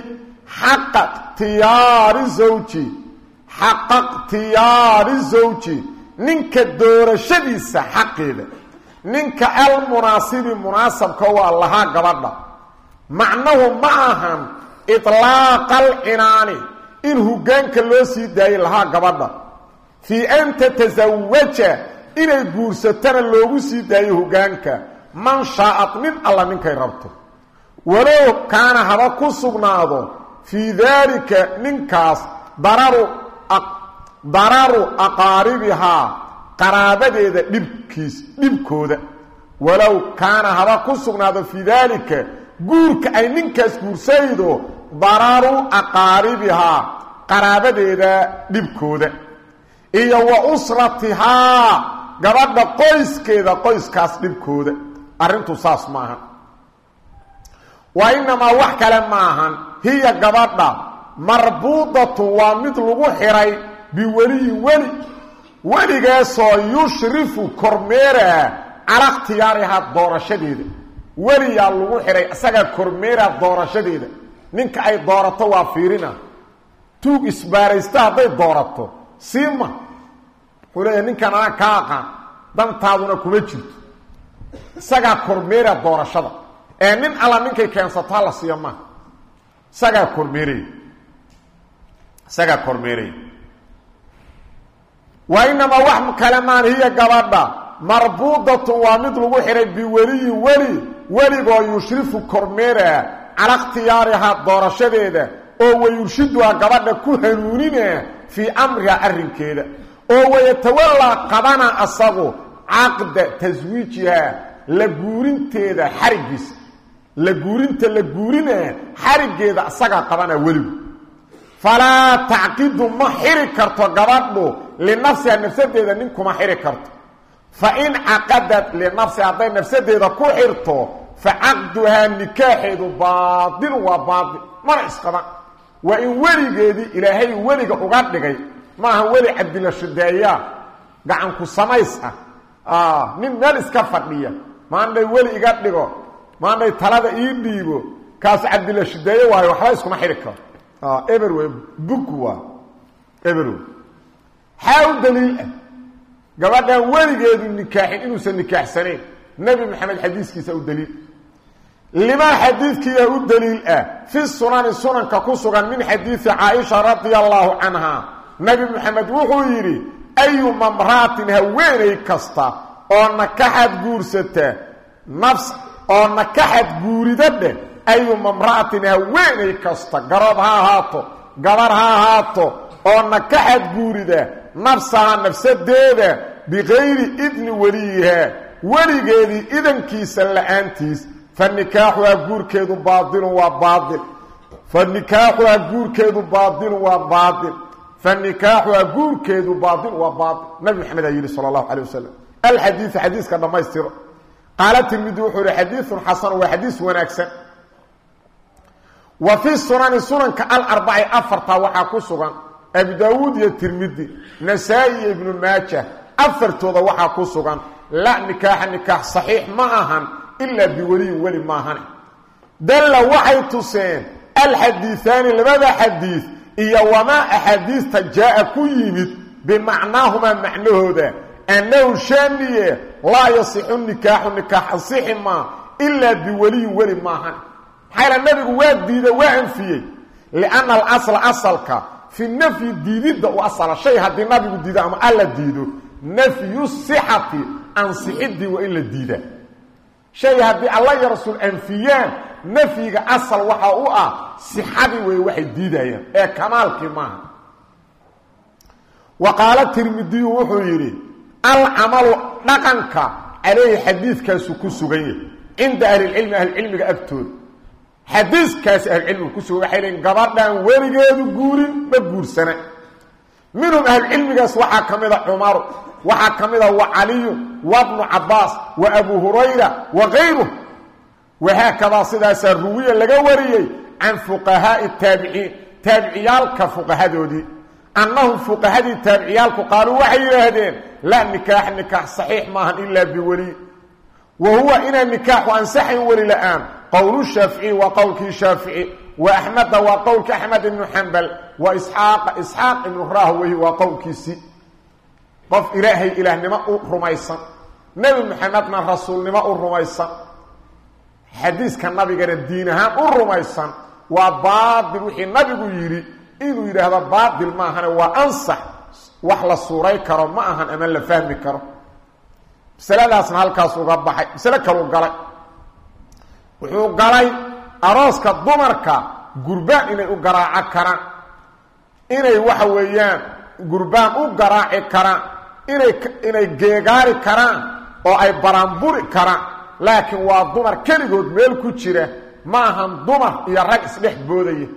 xaqa ikhtiyaari zawji xaqa ikhtiyaari zawji ninka doorashadiisa xaqeeda ninka almunaasibi munaasabka waa lahaa gabadha macnahu ma ahan iطlaaqa alcinaani in hoggaanka loo sii daayay lahaa gabadha fii an tatasawaja inay guursatana loogu sii daayo hoggaanka man shaa'ad nin alla ninkay rabto walow kaana haba ku sugnaado fii daalika ninkaas dararu dararu aqaaribihaa qaraabadeeda dhibkiis dhibkooda. Walow kaana haba ku sugnaado fii daalika guurka ay ninkaas guursaydo dararu aqaaribihaa qaraabadeeda dhibkooda. Iyo wa usratihaa gabadha qoyskeeda qoyskaas dhibkooda. Arrintu saas maahan. Wa inamaa wax kale maahan hiya gabadha. Marbuudatu waa mid lagu xiray biweliyin weli. Weligaasoo yushrifu kormeeraa cala ikhtiyaarihaa doorashadeeda weliyaa lagu xihay isagaa kormeeraa doorashadeeda. Ninka ay doorato waa fiirina. Tuug isbaaraysta hadday doorato. Siima wuxuu leeyahay ninkan anaa kaa aqaan. Dantaaduna kuma jirto. Isagaa kormeera doorashada. Ee nin alla ninkay keensato hala siiya maaha isagaa kormeeraya isagaa kormeeraya wa inamaa wax kale maan hiya gabadha. Marbuudatun waa mid lagu xihay biweliyin weli. Weligoo yushrifu kormeeraa cala ikhtiyaarihaa doorashadeeda. Oo wayurshiduhaa gabadha ku hanuunina fii amrihaa arrinkeeda. Oo wayatawallaa qabana asagu caqda taswiijihaa la guurinteeda xarigiisa la guurinta la guurinaa xarigeeda asagaa qabana weligu falaa tacqidu ma xiri karto gabadhu linafsiha nafsadeeda ninkuma xiri karto. Fa in caqadad linafsiha hadday nafsadeeda ku xirto fa caqduhaa nikaaxeedu baatil waa baatil mana isqaba. Waa in weligeedii ilaahay weliga uga dhigay. Maaha weli cabdila shadeeyaa gacanku samays ah. Nin meel iska fadhiya maandhay weli iga dhigo maandhay talada ii dhiibo kaas cabdila shadeeye waayo waxba iskuma xiri karo. Eber wey bug waa eber wey xaa u daliil ah? Gabadhan weligeedu nikaaxin inuusan nikaaxsanayn nebi maxamed xadiiskiisa u daliil. Limaa xadiidkiiya u daliil ah? Fi sunani sunanka ku sugan min xadiidi caaisha radia allaahu canha. Nebi moxamed wuxuu yidhi ayuma mraatin haweenay kasta oo nakaxad guursata nafs oo nakaxad guurida dheh ayuma mra'atin haweenay kasta garoob ha ahaato gabar ha ahaato oo nakaxad guurida nafsaha nafsadeeda bikayri idni weliyihaa weligeedii idankiisa la'aantiis fa nikaaxuhaa guurkeedu baailun waa baail fa nikaaxuhaa guurkeedu baailun waa baail fa nikaaxuhaa guurkeedu baail waa baail nabi maxamed aa yidhi sala allahu calay wasalam alxadiidu xadiiska dhammaystiro qaala tirmidi wuxuu yihi xadiiun xasan waa xadiis wanaagsan. Wa fi sunani sunanka alarbaci afarta waxaa ku sugan abu daawuud iyo tirmidi nasaa-i iyo ibnu maaja afartooda waxaa ku sugan. La nikaaxa nikaax saxiix ma ahan ilaa biweliyin weli maahane dalla waxay tuseen alxadiiaani labada xadiid iyo wamaa axaadiista jaa-a ku yimid bimacnaahumaa macnahooda annahu shaaniye laa yasixu nikaaxu nikaax ansixi maa ilaa biweliyin weli maahan maxayla nabigu waa diida waa anfiyey lianna alasla asalka fi nafyi diididda u asala shay haddii nabigu diido ama alla diido nafyu sixati ansixidii waa in la diida shay haddii alla iyo rasuul anfiyaan nafyiga asal waxa u ah sixadii wey waxay diidayaan ee kamaalkii maaha wa qaala tirmidiyu alcamalu dhaqanka calayhi xadiidkaasu ku sugan yahay cinda ahlilcilmi ahlicilmiga agtooda xadiiskaasi ahlucilmiga ku sugan waxay leeyiin gabadhaan weligeedu guurin ma guursana minhum ahlucilmigaas waxaa ka mida cumaru waxaa ka mida wa caliyu wa bnu cabaas wa abu hurayra wa kayruh wahaakadaa sidaasaa ruwiya laga wariyey can fuqahaai taabiciin taabiciyaalka fuqahadoodii annahum fuqahadii taabiciyaalku qaaluu waxay yidhaahdeen laa nikaax nikaax saxiix maahan ilaa biweli. Wa huwa inaan nikaaxu ansaxayn weli la'aan qowlu shaafici waa qowlkii shaafici wa axmeda waa qowlki axmed ibnu xambal wa isxaaqa isxaaq ibnu rahwey waa qowlkiisii qof ilaahay ilaahnimo u rumaysan nebi maxamedna rasuulnimo u rumaysan xadiiska nabigana diin ahaan u rumaysan waa baatil wixii nabigu yidhi inuu yidhaahdo baatil maahane waa ansax wax la suuray karo ma ahan ama la fahmi karo. Masaladaasna halkaas uga baxay. Masale kaluu galay. Wuxuu galay arooska dumarka gurbaan inay u garaaco karaan. Inay waxa weeyaan gurbaan u garaaci karaan. Inay inay geegaari karaan oo ay baraanburi karaan. Laakiin waa dumar keligood meel ku jira. Ma ahan dumar iyo rag isdhex boodaya.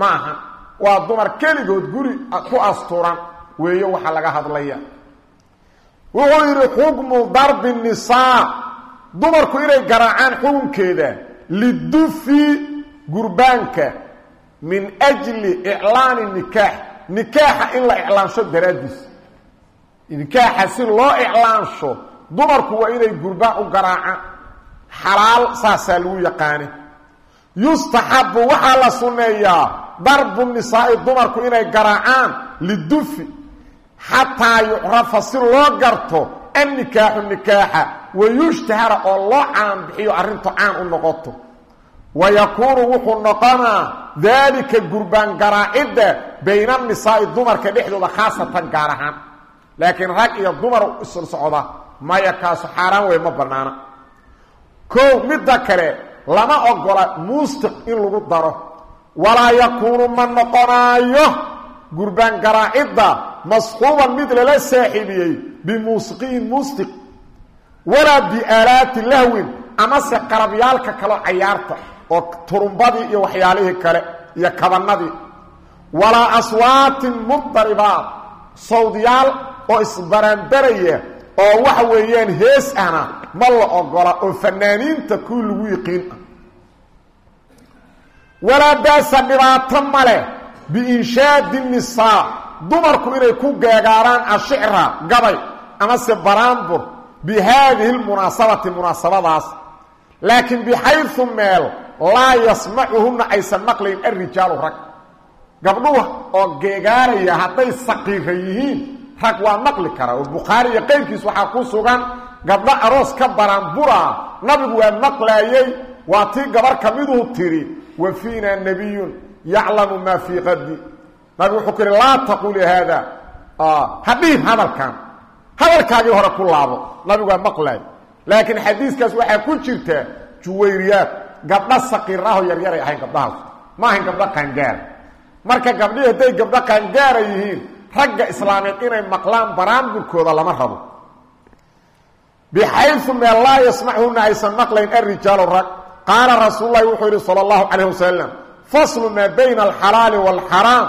Ma ahan. Waa dumar keligood guri ku asturan weeyo waxaa laga hadlaya. Wuxuu yidhi xukmu darbi nisaa. Dumarku inay garaacaan xukunkeeda lidufi gurbaanka min ajli iclaani nikaax. Nikaaxa in la iclaansho daraaddiis. Nikaaxa si loo iclaansho dumarku waa inay gurbaan u garaacaan. Xalaal saasaa lagu yaqaane yustaxabu waxaa la sunneeyaa darbu nisaa'i dumarku inay garaacaan lidufi xataa yucrafa si loo garto annikaaxu nikaaxa wayushtahara oo loo caan bixiyo arrintu caan u noqoto. Wa yakuunu wuxuu noqonaa daalika gurbaan garaacidda bayna anisaa'i dumarka dhexdooda khaasatan gaar ahaan. Laakiin rag iyo dumar isla socda maya kaasu xaaraan wey ma bannaana. Kow midda kale lama ogola muustiq in lagu daro. Walaa yakuunu ma noqonaayo gurbaan garaacidda masxuuban mid lala saaxiibiyey bimuusqiin musdiq walaa biaalaati lahwin amase qarabyaalka kaleo cayaarta oo turumbadii iyo waxyaalihii kale iyo kabanadii walaa aswaatin mudaribaat sawdyaal oo isbaraanbaraya oo waxa weeyaan hees ahna ma la ogola oo fanaaniinta kuwii lagu yiqiin. Ah walaa baasa dhibaato ma biinshaadi nisaa dumarku inay ku geegaaraan ashicra gabay amase baraanbur bi haadihi lmunaasabati munaasabadaas laakiin bixayu meel laa yasmacuhuna aysan maqlayn alrijaalu rag gabdhuhu oo geegaaraya hadday saqiira yihiin rag waa maqli karaa oo bukhaari iyo qayrkiis waxaa ku sugan gabdho aroos ka baraanburaa nabigu waa maqlaayey waa tii gabar ka miduu tiri wa fiina nabiyun yaclamu maa fii qadi nabigu wuxuu ku yihi laa taquli haada. Hadhihin hadalkan. Hadalkaagii hore ku laabo nabigu waa maqlaay laakiin xadiiskaas waxaa ku jirta juwayriyaad gabdho saqiiraho yaryaray ahayn gabdhahaas. Ma ahayn gabdho qaangaara marka gabdhihii hadday gabdho qaangaara yihiin ragga islaameed inay maqlaan baraanburkooda lama rabo. Bixayu meel laa yasmachuna aysan maqlayn alrijaalu rag. Qaala rasuululahi wuxuu yidhi sala allahu calayh wasalam faslu maa bayna alxalaali waalxaraam.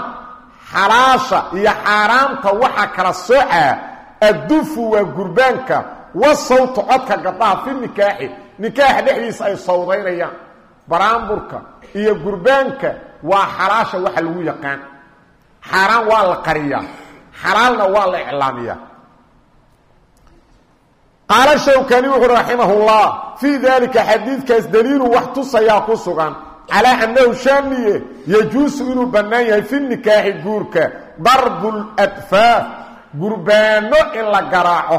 Xalaasha iyo xaaraamta waxaa kala soocaa addufu waa gurbaanka wasawtu codka gabdhaha fi nikaaxi. Nikaaxa dhexdiisa ay sawdaynayaan. Baraanburka iyo gurbaanka waa xalaasha waxa lagu yaqaan. Xaaraan waa la qariyaa. Xalaalna waa la iclaamiyaa. Qaala shawkani wuxuui raximahullah fii daalika xadiidkaas daliilu wax ku sugan calaa annahu shaaniye yajuusu inuu bannaan yahay fi nikaaxi guurka darbu ladfaaf gurbaano in la garaaco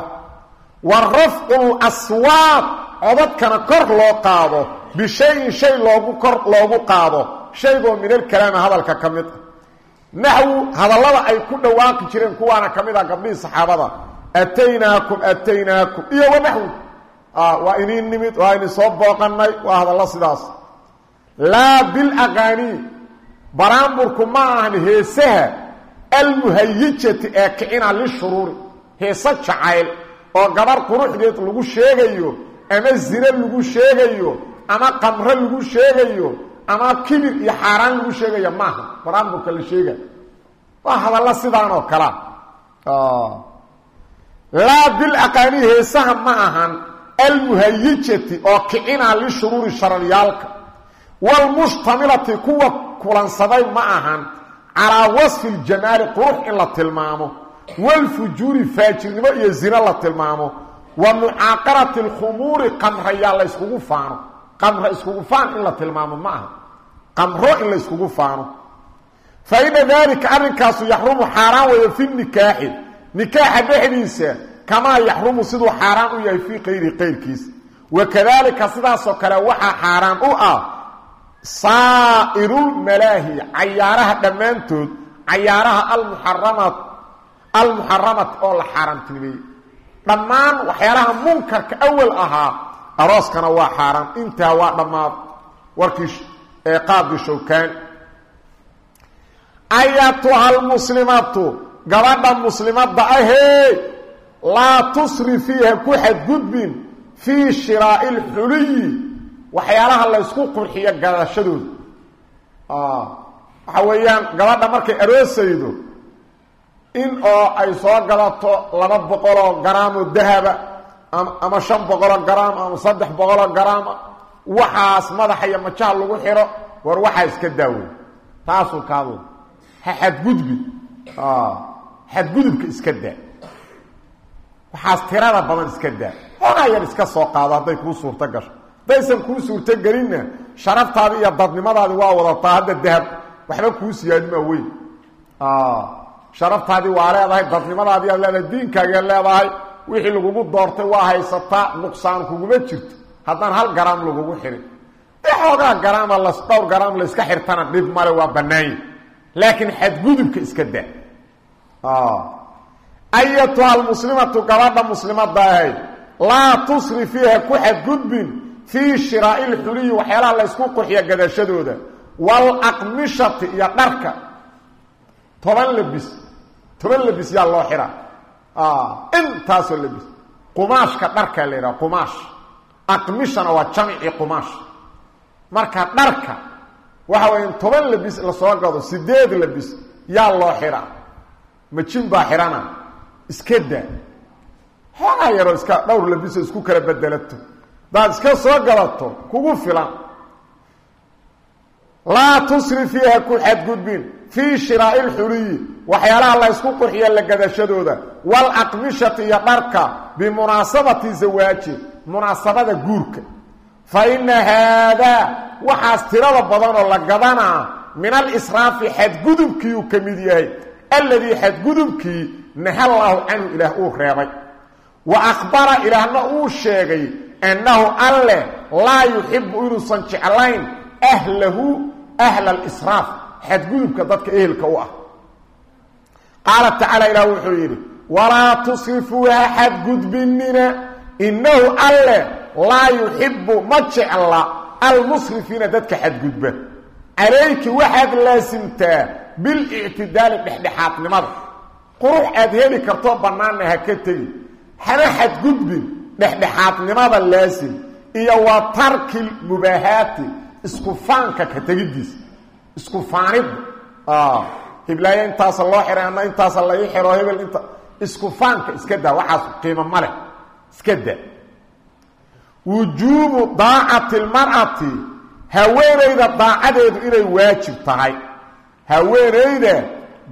wa rafcu laswaaq codadkana kor loo qaado bishayin shay loogu kor loogu qaado shaygoo minalkalaama hadalka ka mid ah naxwu hadallada ay ku dhawaaqi jireen kuwaana ka mid ah gabdhihii saxaabada ataynaakum ataynaakum iyo wanaxwi waa iniin nimid waa ini soo booqanay waa hadallo sidaas laa bilaqaanii baraanburku ma ahan heesaha almuhayijati ee kicina lishuruuri heese jacayl oo gabar quruxdeed lagu sheegayo ama zine lagu sheegayo ama qamro lagu sheegayo ama kibir iyo xaaraan lagu sheegayo maaha baraanburka la sheega. Waa hadallo sidaan oo kalea laa bilaqaanii heesaha ma ahan almuhayijati oo kicina lishuruuri shararyaalka wlmushtamilati kuwa kulansaday ma ahan calaa wasfi ljamaali qurux in la tilmaamo walfujuuri faajirnimo iyo zino la tilmaamo wa mucaaqarati alkhumuuri qamrayaa la yskugu faano qamra iskugu faan in la tilmaamo ma aha qamro in la yskugu faano fa ina daalika arrinkaasu yaxrumu xaaraan weeye fi nikaaxi nikaaxa dhexdiisa kamaa yaxrumu siduu xaaraan u yahay fii kayri qayrkiisa wakadaalika sidaasoo kale waxaa xaaraan u ah saa'irulmalaahi cayaaraha dhammaantood cayaaraha almuxaramat almuxaramat oo la xaaraamtinimeeyey dhammaan waxyaalaha munkarka awal ahaa arooskana waa xaaraan intaa waa dhammaad. Warkii qaabkii shawkaan. Ayatuha almuslimatu gabadha muslimadda ahee laa tusrifiiha ku xadgudbin fii shiraa'i lxuliyi waxyaalaha la ysku qurxiyo gadashadooda waxa weeyaan gabadha markay aroosaydo in oo ay soo gadato laba boqoloo garaamoo dahaba ama shan boqoloo garaam ama saddex boqoloo garaama waxaas madaxa iyo majaha lagu xiro war waxaa iska daawey taasuu kaadu ha xadgudbi. Xadgudubka iska daa. Waxaas tirada badan iska daa. Xoogaa yar iska soo qaado hadday kuu suurto gasho haddaysan kuu suurtogelinna sharaftaadi iyo dadnimadaadi waa wadataa hadda dahab. Waxba kuu siyaadimaa weyn. Sharaftaadii waa leedahay dadnimadaadi aad leedahay diinkaagiad leedahay wixii lagugu doortay waa haysataa nuqsaan kuguma jirto. Haddaan hal garaam lagugu xirin. De xoogaa garaama la dhowr garaam layska xirtana dhib male waa bannaanye laakiin xadgudubka iska daa. Ayatuha almuslimatu gabadha muslimadda ahay laa tusri fiiha ku xadgudbin fii shiraa'i lxuliyi waxyaalaha la ysku qurxiya gadashadooda. Waalaqmishati iyo dharka. Toban labis. Toban labis yaa loo xiraa. Intaasoo labis. Qumaashka dharkaa la yidhaha qumaash aqmishana waa jamci qumaash marka dharka waxa weya in toban labis la soo gado sideed labis yaa loo xiraa. Majin baa xirana? Iska daa. Xoogaa yaroo iska dhowr labisoo isku kala bedelato hadaad iska soo gadato kugu filan. Laa tusri fiiha ku xadgudbin. Fii shiraa'i lxuliyi waxyaalaha la ysku qurxiya la gadashadooda. Walaqmishati iyo dharka bimunaasabati zawaaji munaasabada guurka. Fa ina haadaa waxaas tirada badanoo la gadanaa min alisraafi xadgudubkiiuu ka mid yahay. Alladii xadgudubkii nahallaahu canhu ilaah uu reebay. Wa akhbara ilaahna uu sheegay annahu alleh laa yuxibu inuusan jeclayn ahlahu ahla alisraaf xadgudubka dadka ehelka u ah. Qaala tacaala ilaah wuxuu yidhi walaa tusrifuu ha xadgudbinina innahu alleh laa yuxibu ma jecla almusrifiina dadka xadgudba calayki waxaad laasimtaa bilictidaali dhexdhexaadnimada. Qurux aad heli kartoo bannaanna ha ka tegi. Hana xadgudbin dhexdhexaadnimada laasim iyo wa tarki mubaahaati isku faanka ka tegidiisa isku faanidda hiblaayo intaasa loo xiray ama intaasa la ii xiro hebel inta isku faanka iska daa waxaas qiimo ma leh iska daa. Wujuubu daacati lmar'ati haweenayda daacadeedu inay waajib tahay. Haweenayda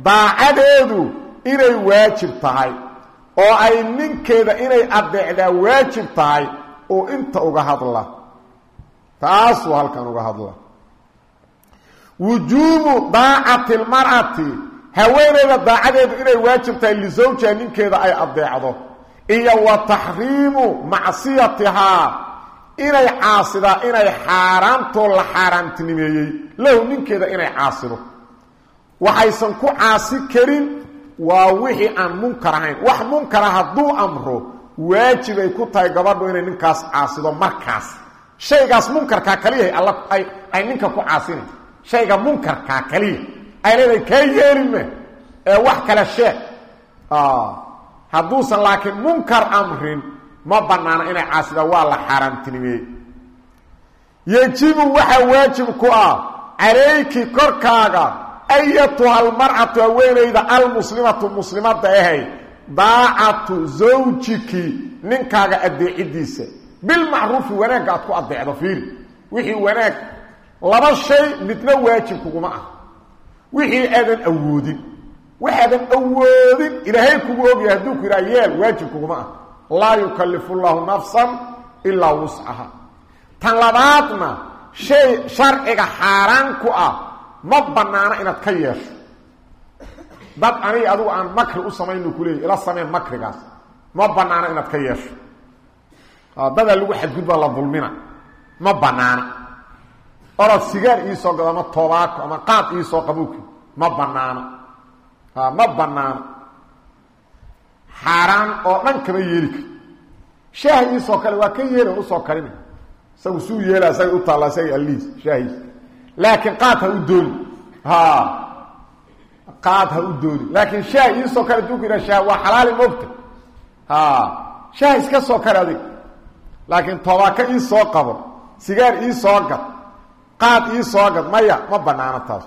daacadeedu inay waajib tahay oo ay ninkeeda inay adeecdaa waajib tahay oo inta uga hadla. Taasuu halkan uga hadla. Wujuubu daacati lmar'ati haweeneyda daacadeedu inay waajib tahay lisawjiha ninkeeda ay adeecdo. Iyo wa taxriimu macsiyatihaa. Inay caasidaa inay xaaraantoo la xaaraantinimeeyey. Lahu ninkeeda inay caasido. Waxaysan ku caasi karin waa wixii aan munkar ahayn. Wax munkara hadduu amro waajibay ku tahay gabadhu inay ninkaas caasido markaas. Shaygaas munkarkaa alla ay ay ninka ku caasina. Shayga munkarkaa kaliya. Ay leedahay kaa yeelima ee wax kale sheeg hadduusan laakiin munkar amrin ma bannaana inay caasida waa la xaaraamtinimeeyey yejibu waxaa waajib ku ah calayki korkaaga ayatuha almar'atu haweenayda almuslimatu muslimadda ahay daacatu zawjiki ninkaaga adeecidiisa bilmacruufi wanaagga aad ku adeecdo fiiri wixii wanaag laba shay midna waajib kuguma ah wixii aadan awoodin waxaadan awoodin ilaahay kugu ogyahay hadduu ku yidhaha yeel waajib kuguma ah laa yukallifu llahu nafsan ilaa wuscaha tan labaadna shay sharciga xaaraan ku ah ma banaana inaad ka yeesho. Dad aniga adigu aan makri u samaynu kuleeyay ila sameen makrigaas. Ma banaana inaad ka yeesho. Dadaa lagu xadgudbaa la dulmina. Ma banaana orod sigaar iisoo gado ama toobaako ama qaad iisoo qabuuki ma banaana ma banaana xaaraan oo dhan kama yeeli kar shaah iisoo kale waa ka yeela u soo karina isagu suu yeela isaga u taalla isaga allihiis shaahiis laakiin qaad ha u dooni. Qaad ha u dooni. Laakiin shaah iisoo kale aduu ku yidhaha shaah waa xalaali mogta ha. Shaah iska soo kale adig. Laakiin tobaaka ii soo qabo sigaar ii soo gad qaad ii soo gad maya ma banaano taas.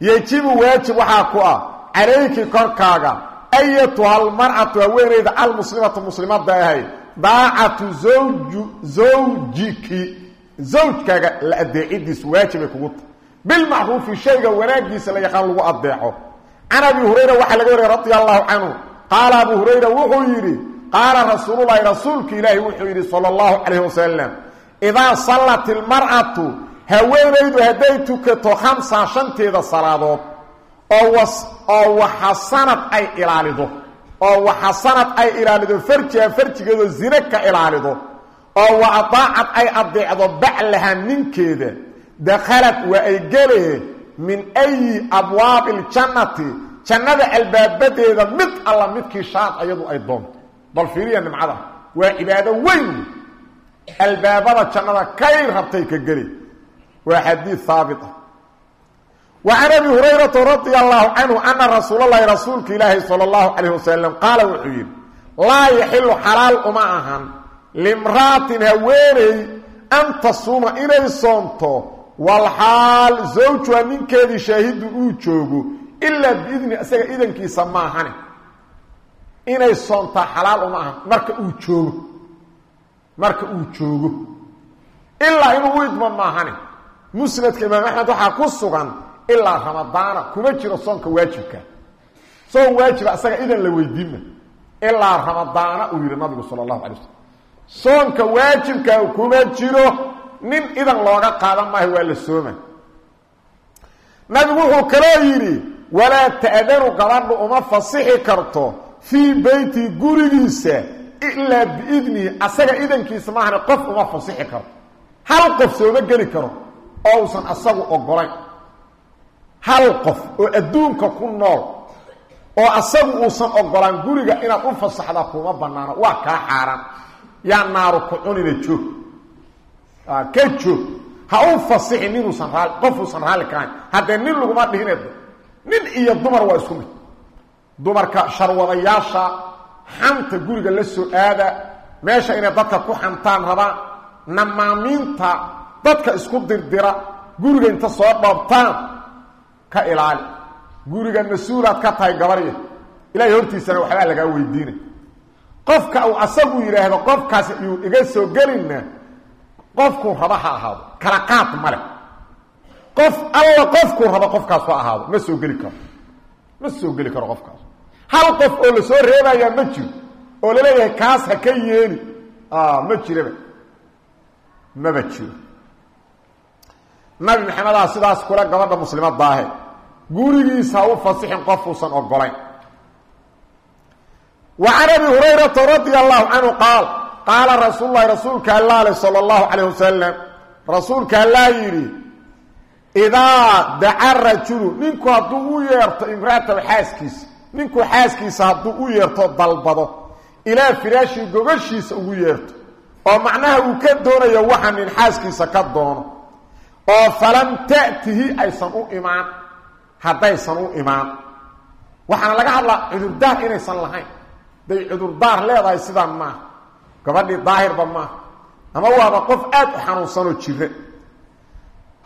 Yejibu waajib waxaa ku ah calayki korkaaga ayatuha almar'atu haweenayda almuslimatu muslimadda ahay daacatu zawjiki zawjkaaga la adeecidiisu waajibay kugu tahay. Bilmacruufi shayga wanaagiisa la yaqaan lagu adeeco can abi hurayra waxaa laga wariyay radia allahu canhu. Qaala abu hurayra wuxuu yidhi qaala rasuululahi rasuulki ilaahi wuxuu yidhi sala allahu calayhi wasalam idaa sallat ilmar'atu haweenaydu hadday tukato khamsa shanteeda salaadood oo waxasanad ay ilaalido oo waxasanad ay ilaalido farjiha farjigeedoo zine ka ilaalido oo wa adaacad ay adeecdo baclaha ninkeeda dakhalad waa ay gelee min ayi abwaabi iljannati jannada albaabadeeda mid alla midkii shaad ayadu ay doonto bal fiiriya nimcada waa cibaado weyn. Albaabada jannada kay rabtay ka geli. Waa xadiid haabit ah. Wa can abi hurayrata radia allahu canhu ana rasuulalahi rasuulka ilaahi sala allahu calayh wasalam qaala wuxuu yidhi laa yaxilu xalaal uma ahan limra'atin haweeney an tasuuma inay soomto walxaal zawjuha ninkeedii shaahidu uu joogo ilaa biidni isaga idankiisa maahane. Inay soomtaa xalaal uma ahan marka uu joogo. Marka uu joogo. Ilaa inuu u idmo maahane. Musnadka imaam axmed waxaa ku sugan ilaa ramadaana kuma jiro soonka waajibka. Soon waajiba isaga idan la weydiinma ilaa ramadaana uu yihi nabigu sala allahu alay waslm soonka waajibka kuma jiro nin idan looga qaadan maayo waa la sooma nabigu wuxuu kaloo yidhi walaa ta'danu gabadhu uma fasixi karto fii beyti gurigiisa ilaa biidnihi asaga idankiisa maahane qof uma fasixi karto hal qof sooma geli karo oo uusan asagu ogolayn hal qof oo adduunka ku nool oo asagu uusan ogolaan guriga inaad u fasaxdaa kuma banaano waa kaa xaaraan yaa naaru ku cunina joog. Ka joog. Ha u fasixi ninuusan raali qofuusan raalli ka hayn haddee nin laguma dhihine nin iyo dumar waa isku mid. Dumarka sharwadayaasha xanta guriga la soo aada meesha inay dadka ku xantaan rabaan namaamiinta dadka isku dirdira guriga inta soo dhoobtaan ka ilaali. Guriga mas'uulaad ka tahay gabarya ilaahay hortiisana waxbaa lagaa weydiinay qofka uu asagu yidhaahdo qofkaas iyuu iga soo gelinna qofkuu raba ha ahaado. Kala qaad ma qof alla qofkuu rabo qofkaas ha ahaado. Ma soo geli karo. Ma soo geli karo qofkaas. Hal qof oo la soo reebayaa ma jiro oo la leeyahay kaas ha ka yeeli ma jiraba. Maba jiro. Nabi maxamedaa sidaas kule gabadha muslimadaahe gurigiisa ha u fasixin qofuusan ogolayn wa can abi hurayrata radia allahu canhu qaal qaala rasuul lahi rasuulka alla ale sala allahu calayh wasalam rasuulka allaa yidhi idaa daca rajulu ninku hadduu u yeerto imraataw xaaskiisa ninku xaaskiisa hadduu u yeerto dalbado ilaa firaashii gogashiisa ugu yeerto oo macnaha uu ka doonayo waxa nin xaaskiisa ka doono oo falam ta'tihi aysan u imaan haddaysan u imaan. Waxaana laga hadlaa cudurdaar inaysan lahayn day cudurdaar leedahay sidaan maaha gabadhii daahirba maaha ama waaba qof aad u xanuunsanoo jira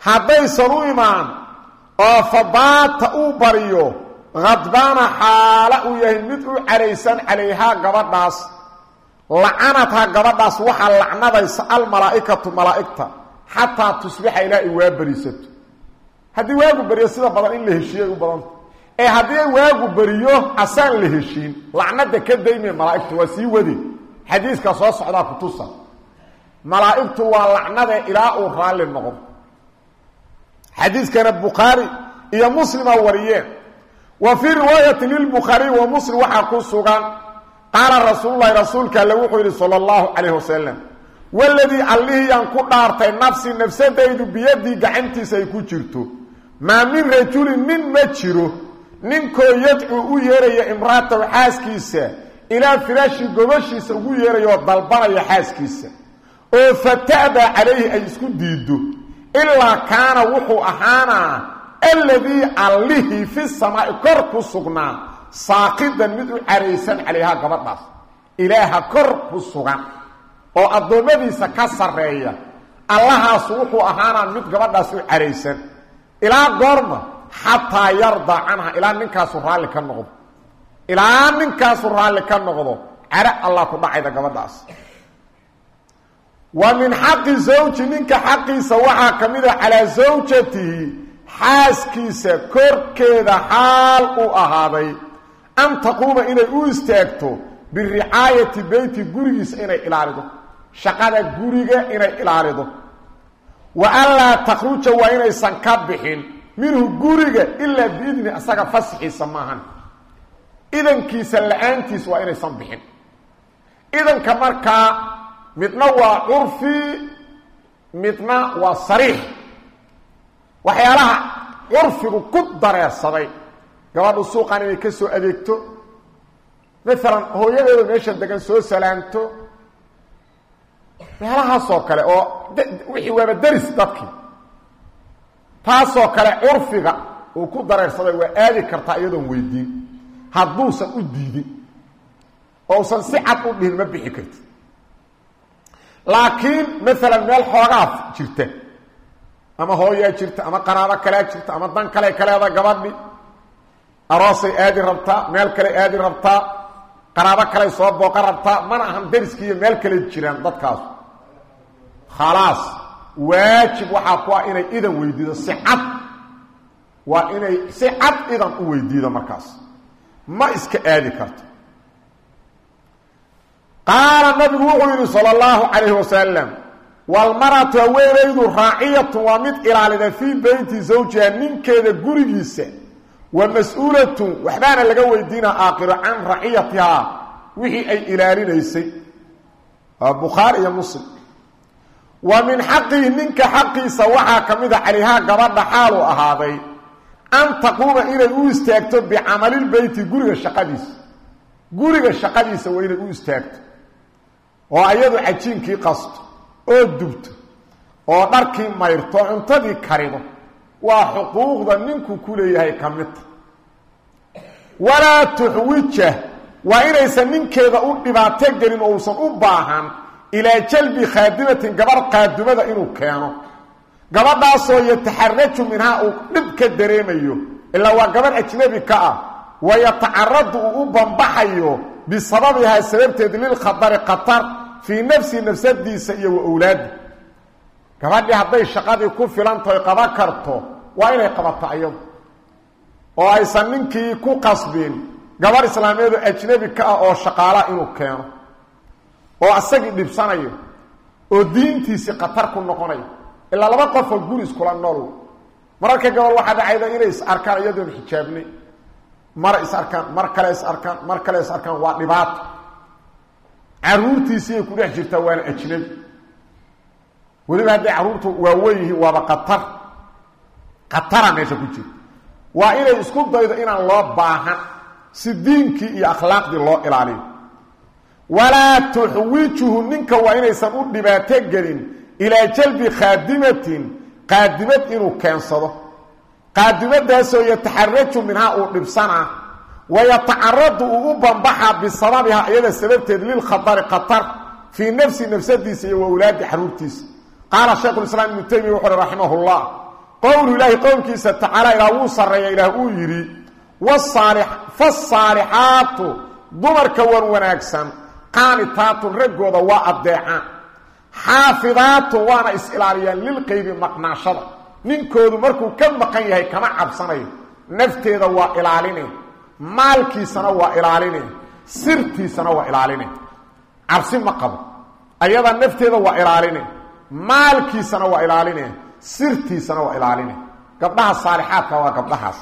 haddaysan u imaan oo fabaata uu bariyo khadbaana xaala uu yahay mid u caraysan calayhaa gabadhaas. Lacanadha gabadhaas waxaa lacnadaysa almalaa'ikatu malaa'igta. Xataa tusbixa ilaa ay waa berisato haddii waagu beriyo sida badan in la heshiiyay u badanta ee haddii waagu beriyo asaan la heshiin lacnada ka dayme malaa'igtu waa sii wade xadiiska soo socdaa kutusa malaa'igtu waa lacnade ilaa uu raalli noqdo xadiiskana bukhaari iyo muslima wariyeen. Wa fii riwaayati lilbukhaariy wa muslim waxaa ku sugan qaala rasuululahi rasuulka alle wuxuu yidhi sala allahu calayh wasalam waladii allihii aan ku dhaartay nafsi nafsadaydu biyadii gacantiisa ay ku jirto maa min rajulin nin ma jiro ninkoo yadcuu u yeeraya imraataw xaaskiisa ilaa firaashi gobashiisa ugu yeerayoo dalbanaya xaaskiisa. Oo fata'daa calayhi ay isku diiddo ilaa kaana wuxuu ahaanaa alladii allihii fi samaa'i kor ku sugnaa saaqidan mid u caraysan calayhaa gabadhaas. Ilaaha kor ku sugan oo addoommadiisa ka sarreeya allahaas wuxuu ahaanaa mid gabadhaas u caraysan ilaa goorma xataa yardaa canha ilaa ninkaasu raalli ka noqdo. Ilaa ninkaasu raalli ka noqdo care allah ku dhacayda gabadhaas. Wa min xaqi zawji ninka xaqiisa waxaa ka mid a calaa zawjatihi xaaskiisa korkeeda xaal uu ahaaday. An taquuma inay u istaagto biricaayati beyti gurigiisa inay ilaalido. Shaqada guriga inay ilaalido. Wa anlaa takhruja waa inaysan ka bixin minhu guriga ilaa biidni asaga fasxiisa maahan. Idankiisa la'aantiis waa inaysan bixin. Idanka markaa midna waa curfi midna waa sariix. Waxyaalaha curfigu ku dareersaday gabadhu suuqan inay ka soo adeegto maalan hooyadeeda meesha degan soo salaamto meelahaasoo kale oo wixii waaba deris dadkii taasoo kale curfiga uu ku dareersaday waa aadi kartaa iyadoon weydiin. Hadduusan u diidin ousan si cad u dhihin ma bixi karti laakiin maalan meel xoogaa jirta ama hooyaa jirta ama qaraabo kalea jirta ama dan kale kaleeda gabadhi aroosay aadi rabtaa meel kale aadi rabtaa qaraabo kaley soo booqan rabtaa mana ahan dariski iyo meel kale jiraan dadkaas khalaas waajib waxaa ku ah inay idan weydiido si cad. Waa inay si cad idan u weydiido markaas. Ma iska aadi karto. Qaala nabigu wuxuu yidhi sala allahu calayhi wasalam walmaratu haweenaydu raaciyatun waa mid ilaalida fii beyti zawjiha ninkeeda gurigiisa wa mas'uulatun waxbaana laga weydiina aakiro can raciyatihaa wixii ay ilaalinaysay. Bukhaari iyo muslim wa min xaqihi ninka xaqiisa waxaa ka mid a calayhaa gabadha xaalu ahaaday an taquuma inay u istaagto bicamalilbeyti guriga shaqadiisa. Guriga shaqadiisa waa inay u istaagto. Oo ayadu cajiinkii qasto oo dubto oo dharkii mayrto cuntadii karido waa xuquuqda ninku ku leeyahay ka midta walaa tuxwija waa inaysan ninkeeda u dhibaato gelin oo uusan u baahan ilaa jalbi khaadimatin gabarh qaadumada inuu keeno. Gabadhaasoo yataxaraju minhaa uu dhib ka dareemayo. Ilaa waa gabarh ajnabi ka ah. Wa yatacaradu uu u bambaxayo bisababihaa sababteed lilkhatari khatar fii nafsi nafsadiisa iyo wa owlaadi gabadhii hadday shaqadii ku filantahoy qaban karto waa inay qabato ayadu oo aysan ninkii ku qasbin. Gabarh islaameedu ajnabi ka ah oo shaqaalaha inuu keeno oo asagii dhibsanayo oo diintiisii khatar ku noqonayo ilaa laba qofoo guri iskula nool. Mararka gabal waxaa dhacayda inay is arkaan iyadoon xijaabnay. Mara is arkaan mar kale is arkaan mar kale is arkaan waa dhibaato caruurtiisii ay ku dhex jirtaa waana ajnabi weliba hadday carruurtu waaweyn yihiin waaba qatar khatara meesha ku jirta waa inay isku daydo inaan loo baahan si diinkii iyo akhlaaqdii loo ilaaliyo walaa tuxwijuhu ninka waa inaysan u dhibaato gelin ilaa jalbi khaadimatin qaadimad inuu keensado. Qaadimadaasoo yataxaraju minhaa uu dhibsanaa wayatacaradu uu u bambaxa bisababiha iyada sababteed lilkhatari khatar fii nafsi nafsadiisa iyo wa wlaadi xaruurtiisa. Qaala shaykhu islaam ibnu taymiya wuxu uhi raximah llah qowlu ilaahi qowlkiisa tacaala ilaah wuu sarreeya ilaah uu yidhi fasaalixaatu dumarka wan wanaagsan qaanitaatun raggooda waa addeecaan xaafidaatun waana is-ilaaliyaan lilqeybi maqnaashada. Ninkoodu markuu ka maqan yahay kama cabsanayo. Nafteeda waa ilaaline. Maalkiisana waa ilaaline. Sirtiisana waa ilaaline. Cabsi ma qabo. Ayada nafteeda waa ilaaline. Maalkiisana waa ilaaline. Sirtiisana waa ilaaline. Gabdhaha saalixaadka waa gabdhahaas.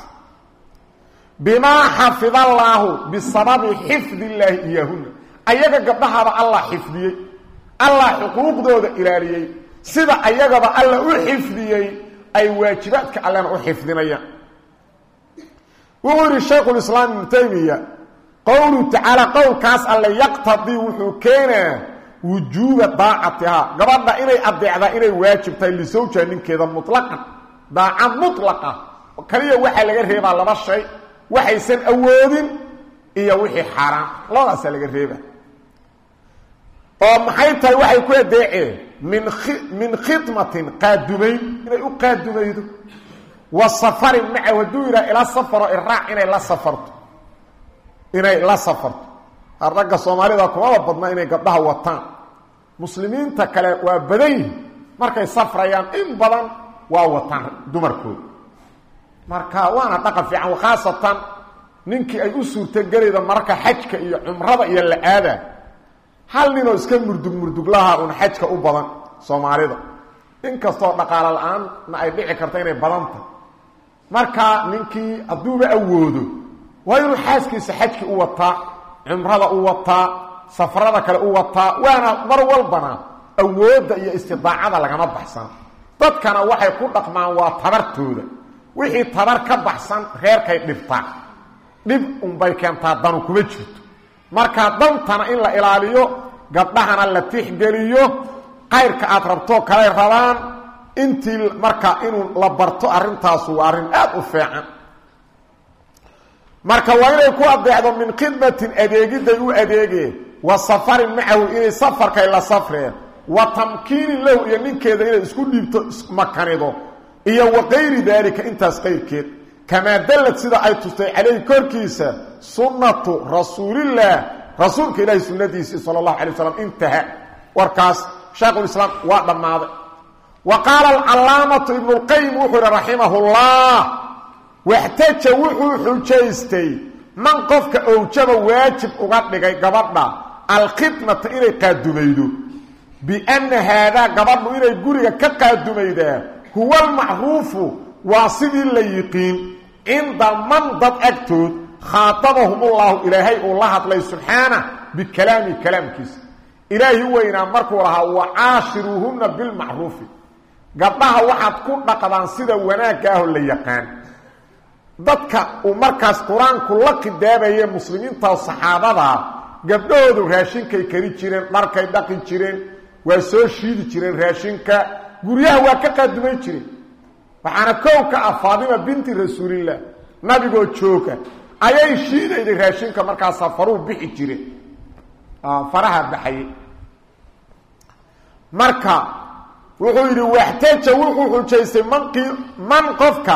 Bimaa xafida allaahu bisababi xifdi illaahi iyaahuna ayaga gabdhahaaba allah xifdiyey. Allah xuquuqdooda ilaaliyey. Sida ayagaba alla u xifdiyey ay waajibaadka allena u xifdinayaan. Wuxuu yihi shaykhulislaam ibnu taymiya qowluhu tacaala qowlkaas alle yaqtadii wuxuu keenaa wujuuba daacatihaa. Gabadha inay adeecdaa inay waajib tahay lisawjiha ninkeeda mutlaqan daaca mutlaqa. Kaliya waxaa laga reebaa laba shay waxaysan awoodin iyo wixii xaaraan labadaasaa laga reeba oo maxay tahay waxay ku adeeceen min min khidmatin qaadumayn. Inay u qaadumaydo. Wa safarin macahu hadduu yidhaha ila safaro iraac inay la safarto. Inay la safarto. Ragga soomaalida kumaba badna inay gabdhaha wataan. Muslimiinta kale waa badan yihiin markay safrayaan in badan waa wataan dumarkooda. Marka waana dhaqan fiican khaasatan ninkii ay u suurtogelayda marka xajka iyo cumrada iyo la aada hal ninoo iska murdug murduglaha un xajka u badan soomaalida. Inkastoo dhaqaalo la'aanna ay dhici karto inay badanta. Marka ninkii hadduuba awoodo waa inuu xaaskiisa xajki u wataa cumrada u wataa safarada kale u wataa waana mar walbana awoodda iyo istidaacada lagama baxsan. Dadkana waxay ku dhaqmaan waa tabartooda. Wixii tabar ka baxsan reerkay dhibtaa. Dhib unbay keentaa danu kuma jirto marka dantana in la ilaaliyo gabdhahana la tixgeliyo qayrka aad rabtoo kaley rabaan intii marka inuu la barto arrintaasu waa arrin aad u fiican. Marka waa inay ku adeecdo min khidmatin adeegiday u adeegeen wa safarin macahu inay safarkay la safreen wa tamkiinin lahu iyo ninkeeda inay isku dhiibto makanido iyo wa kayri daalika intaas qayrkeed kamaa dallad sida ay tustay calayhi korkiisa sunnatu rasuulillaah rasuulka ilaahi sunnadiisii sala allahu alay waslam intaha warkaas shaykhulislaam waa dhammaaday wa qaala alcalaamatu ibnulqayim wuxuu ihi raximahullah waxtaja wuxuu xujaystay man qofka owjaba waajib uga dhigay gabadha alkhidmata inay qaadumaydo bianna haadaa gabadhu inay guriga ka qaadumaydaa huwa almacruufu waa sidii la yiqiin cinda man dad agtood khaatabahumullahu ilaahay uu la hadlay subxaana bikalaami kalaamkiisa. Ilaahi weynaa markuu lahaa wa caashiruuhunna bilmacruufi gabdhaha waxaad ku dhaqdaan sida wanaagga aho la yaqaan. Dadka uu markaas qur'aanku la khidaabaye muslimiinta saxaabadaa gabdhahoodu raashinkay kari jireen dharkay dhaqi jireen waa soo shiidi jireen raashinka. Guryaha waa ka qaaduman jireen waxaana kow ka ah faadima binti rasuulillah nabigoo jooga ayay shiidayday raashinka markaasaa faruu bixi jire faraha baxayay marka wuxuu yidhi waxtaja wuxuu xujaystay manqii man qofka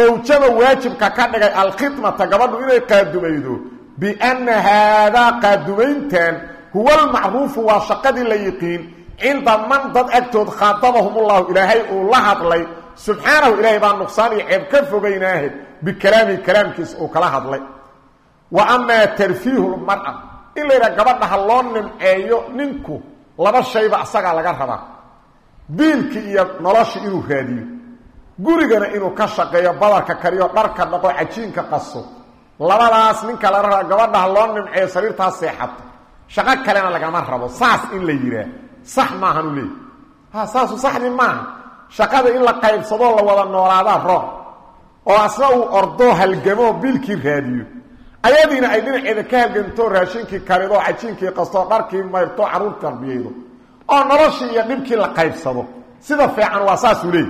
owjaba waajibka ka dhigay alkhidmata gabadhu inay qaadumaydo bianna haadaa qaadumayntan huwa almacruufu waa shaqadii la yiqiin. Cinda man dad agtood khaatabahumullahu ilaahay uu la hadlay subxaanahu ilaahay baa nuqsaan iyo ceeb ka fogaynaahe bikalaamihi kalaamkiisa uu kala hadlay. Wa amaa tarfiihu lmar'a in la yidhaha gabadha ha loo nimceeyo ninku laba shayba asagaa laga rabaa. Biilki iyo nolosha inuu raadiyo. Gurigana inuu ka shaqeeyo badarka kariyo dharka dhaqo cajiinka qaso. Labadaas ninka laga rabaa gabadha ha loo nimceeyo sariirtaas seexato shaqo kalena lagama rabo. Saas in la yidhaah. Sax maahan u leey ha saasu saxdi maaha shaqada in la qaybsadoo la wada noolaadaa roob oo asna uu ordoo halgamoo biilkii raadiyo. Ayadiina ay dhinaceeda ka halganto raashinkii karido cajiinkii qastoo dharkii mayrto carruur tarbiyaydo oo noloshii iyo dhibkii la qaybsado. Sida fiican waa saasuu leey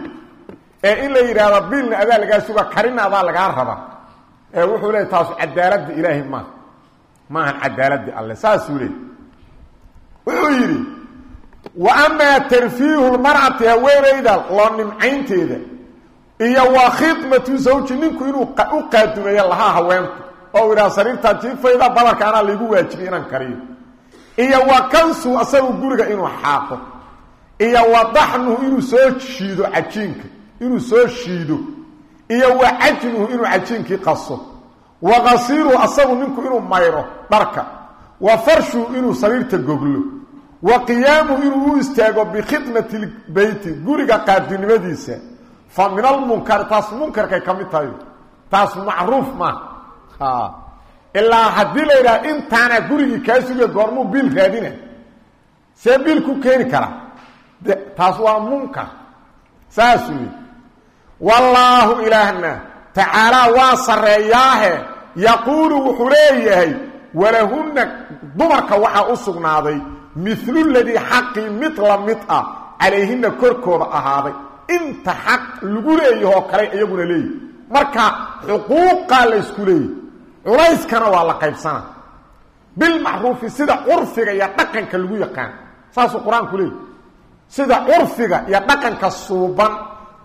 ee in la yidhaahdo biilna adaa lagaa suga karina adaa lagaa raba ee wuxuu leey taasu cadaaladda ilaahay maaha maahan cadaaladii alle saasuu leey wuxuu yidhi wa amaa tarfiihu lmar'ati haweenayda loo nimcaynteeda iyo wa khidmatu zawji ninku inuu u qaadumeeyo lahaa haweenku oo idhaha sariirtaa jiifayda badarka anaa laygu waajibiy inaan kariyo. Iyo wa kansu asagu guriga inuu xaaqo. Iyo wa daxnuhu inuu soo shiido cajiinka inuu soo shiido. Iyo wa cajnuhu inuu cajiinkii qaso. Wa qasiiruhu asagu ninku inuu mayro dharka. Wa farshuhu inuu sariirta goglo wa qiyaamuhu inuu u istaago bikhidmati lbeyti guriga qaadinimadiisa. Fa min almunkari taas munkarkay ka mid tahay. Taas macruuf maaha ilaa haddii la yidhaha intaana gurigii kaa suga goormuu biil raadina. See biil ku keeni kara. De taas waa munkar. Saasuu yidhi wallaahu ilaahna tacaalaa waa sarreeyaahe. Yaquulu wuxuu leeyahay walahunna dumarka waxaa u sugnaaday milu ladii xaqii mid la mid ah calayhina korkooda ahaaday. Inta xaq lagu leeyahoo kale iyaguna leeyihi marka xuquuqaa laysku leeyahy culayskana waa la qaybsana bilmacruufi sida curfiga iyo dhaqanka lagu yaqaan. Saasuu qur'aanku leeyahy sida curfiga iyo dhaqanka suuban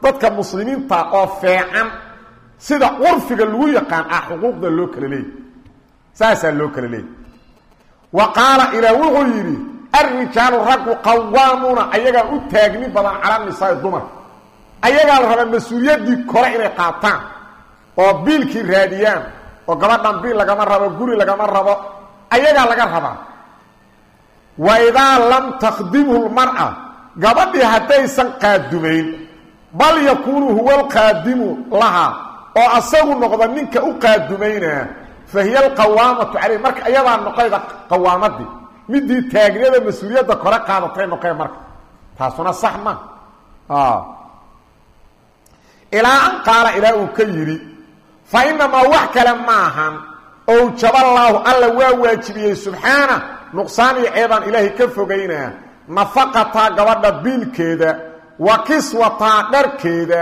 dadka muslimiinta oo feecan sida curfiga lagu yaqaan ah xuquuqda loo kala leeyahy saasaa loo kala leeyahy wa qaala ilaah wuxuu yidhi arrijaalu raggu qawaamuuna ayagaa u taagni badan cala nisaai dumarka ayagaa la rabaa mas'uuliyaddii kore inay qaataan oo biilkii raadiyaan oo gabadhan biil lagama rabo guri lagama rabo ayagaa laga rabaa. Wa idaa lam takhdimhu lmar'a gabadhii haddaysan qaadumayn bal yakuunu huwa alqaadimu lahaa oo asagu noqda ninka u qaadumaynaa fa hiya alqawaamatu calayh marka ayadaa noqayda qawaamadii midii taagniyada mas'uuliyadda kore qaadatay noqee marka. Taasuna sax ma. Ilaa an qaala ilaa uu ka yidhi fa inamaa wax kale ma ahan. Owjaballaahu alla waa waajibiyey subxaana nuqsaan iyo ceebaan ilaahay ka fogaynaa nafaqataa gabadha biilkeeda wa kiswataa dharkeeda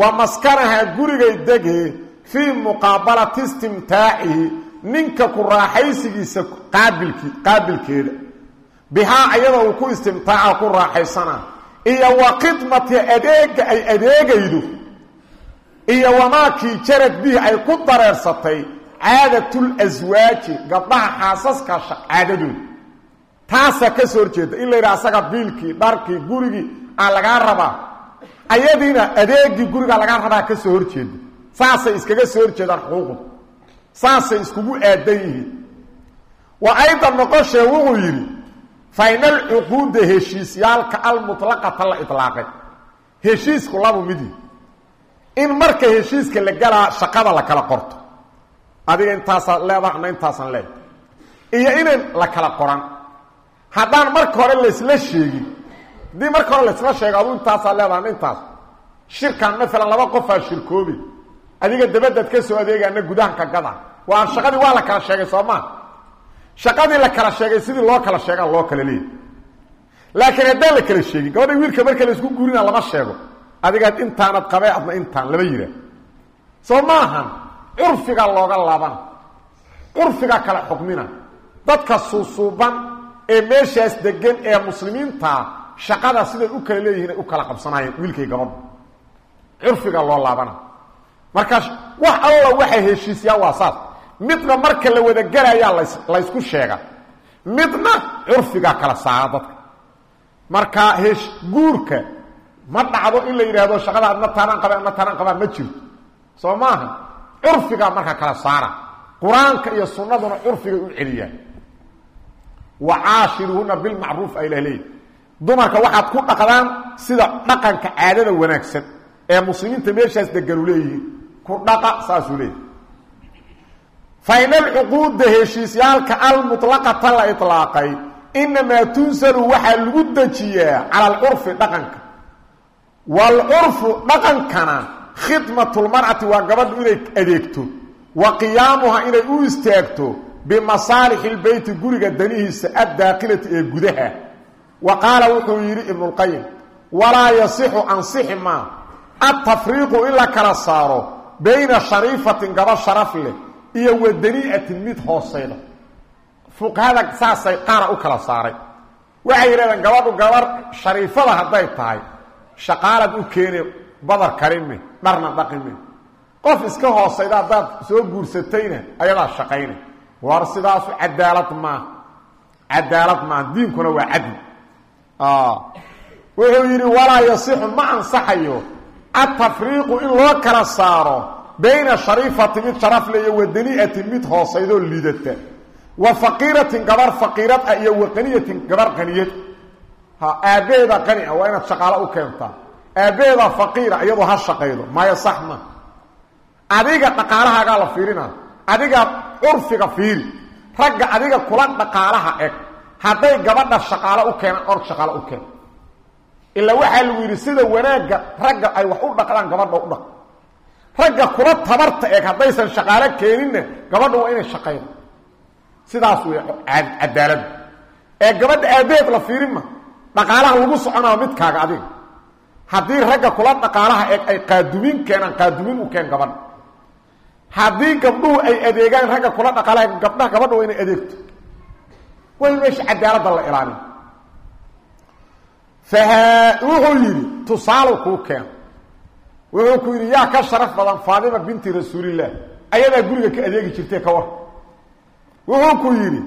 wa maskanahaa gurigay degee fii muqaabalati istimtaacihi ninka ku raaxaysigiisa qaabilki qaabilkeeda. Bihaa ayadoo uu ku istimtaaca ku raaxaysana iyo wa khidmati adeega ay adeegaydo iyo wamaakii jarad bihi ay ku dareersatay caadatul aswaaji gabdhaha xaasaska caadadooda. Taasaa ka soo horjeeda in la yidhaha asaga biilkii dharkii gurigii aa lagaa rabaa. Ayadiina adeegii gurigaa lagaa rabaa ka soo horjeeda. Saasay iskaga soo horjeedaan xuquuqda saasay iskugu aadan yihiin. Wa aydan noqoshee wuxuu yidhi fa in alcuquuda heshiisyaalka almutlaqata la ilaaqay heshiisku labu midi. In marka heshiiska la galaa shaqada la kala qorto. Adiga intaasaa leedaha ana intaasaan leedahay. Iyo inan la kala qoran. Haddaan marka hore laysla sheegin haddii marka hore laysla sheego adu intaasaa leedaha ana intaas. Shirkan maalan laba qofaa shirkoobi adiga dabadaad ka soo adeegaana gudahanka gada. Waa shaqadii waa la kala sheegay soo maa shaqadii la kala sheegay sidii loo kala sheegaa loo kala leeyay laakiin haddaan la kala sheegin gabadha wiilka marka la isku guurina lama sheego. Adigaad intaanad qabee adna intaan lama yihaa soo maahan curfiga looga laabana curfiga kala xukmina dadka suusuuban ee meeshaas degan ee muslimiintaa shaqada siday u kala leeyihiin u kala qabsanaayeen wiilkay gabadha curfiga loo laabana marka wax alla waxay heshiisyaa waa saas. Midna marka la wada las laysku sheega. Midna curfigaa kala saara dadka. Marka hesh guurka ma dhacdo in la yidhaahdo shaqada adna taanaan qabaa adna taanaan qabaa ma jirto. Soo maaha curfigaa marka kala saara. Qur'aanka iyo sunnaduna curfigay u celiyaan wa caashiruhuna bilmacruuf ay lahleeyi dumarka waxaad ku dhaqdaan sida dhaqanka caadada wanaagsan ee muslimiinta meeshaas deganu leeyihiin ku dhaqa saasuu leeyahy fa in alcuquuda heshiisyaalka almutlaqata la ilaaqay inamaa tunsalu waxaa lagu dejiyaa cala alcurfi dhaqanka. Waalcurfu dhaqankana khidmatulmar'ati waa gabadhu inay adeegto wa qiyaamuha inay u istaagto bimasaalixi lbeyti guriga danihiisa addaakilati ee gudaha. Wa qaala wuxuu yidhi ibnulqayim walaa yasixu ansixi maa? Altafriiqu in la kala saaro bayna shariifatin gaba sharaf leh iyo wa danii'atin mid hooseyda fuqahada saasay qaara u kala saaray. Waxay yidhahdeen gabadhu gabar shariifada hadday tahay shaqaalad u keene badar karime dharna dhaqime qof iska hoosayda haddaad soo guursatayna ayadaa shaqayna. War sidaasu cadaalad maaha cadaalad maaha diinkuna waa cadli wuxuu yidhi walaa yasixu ma ansaxayo atafriiqu in loo kala saaro bayna shariifati mid sharafle iyo wa danii'atin mid hoosaydoo liidata. Wa faqiiratin gabar faqiirad ah iyo wa qaniyatin gabar qaniyad. Ha aabbeeda qani ah waa inaad shaqaalo u keentaa aabbeeda faqiira iyadoo ha shaqaydo maya sax ma adiga dhaqaalahaagaa la fiirina adiga curfiga fiiri ragga adiga kula dhaqaalaha eg. Hadday gabadha shaqaalo u org shaqaalo u ilaa waxaa lagu yidhi sida wanaagga ragga ay wax u dhaqdaan gabadha u dhaq. Ragga kula tabarta eg haddaysan shaqaalo keeninna gabadha waa inay shaqaydo sidaas wey cadaaladda ee gabadha aabeed la fiirin ma dhaqaalaha lagu soconaa midkaaga adiga. Haddii ragga kula dhaqaalaha eg ay qaadumin keenaan qaadumin u keen gabadha. Haddii gabdhuhu ay adeegaan ragga kula dhaqaalaha gabdhaha gabadha waa inay adeegto. Way meesha cadaaladda la ilaaliyo faha wuxuu yidhi tusaalow kuu keen wuxuu ku yidhi yaa ka sharaf badan faadima binti rasuulillaah ayadaa guriga ka adeegi jirtay ka war wuxuu ku yidhi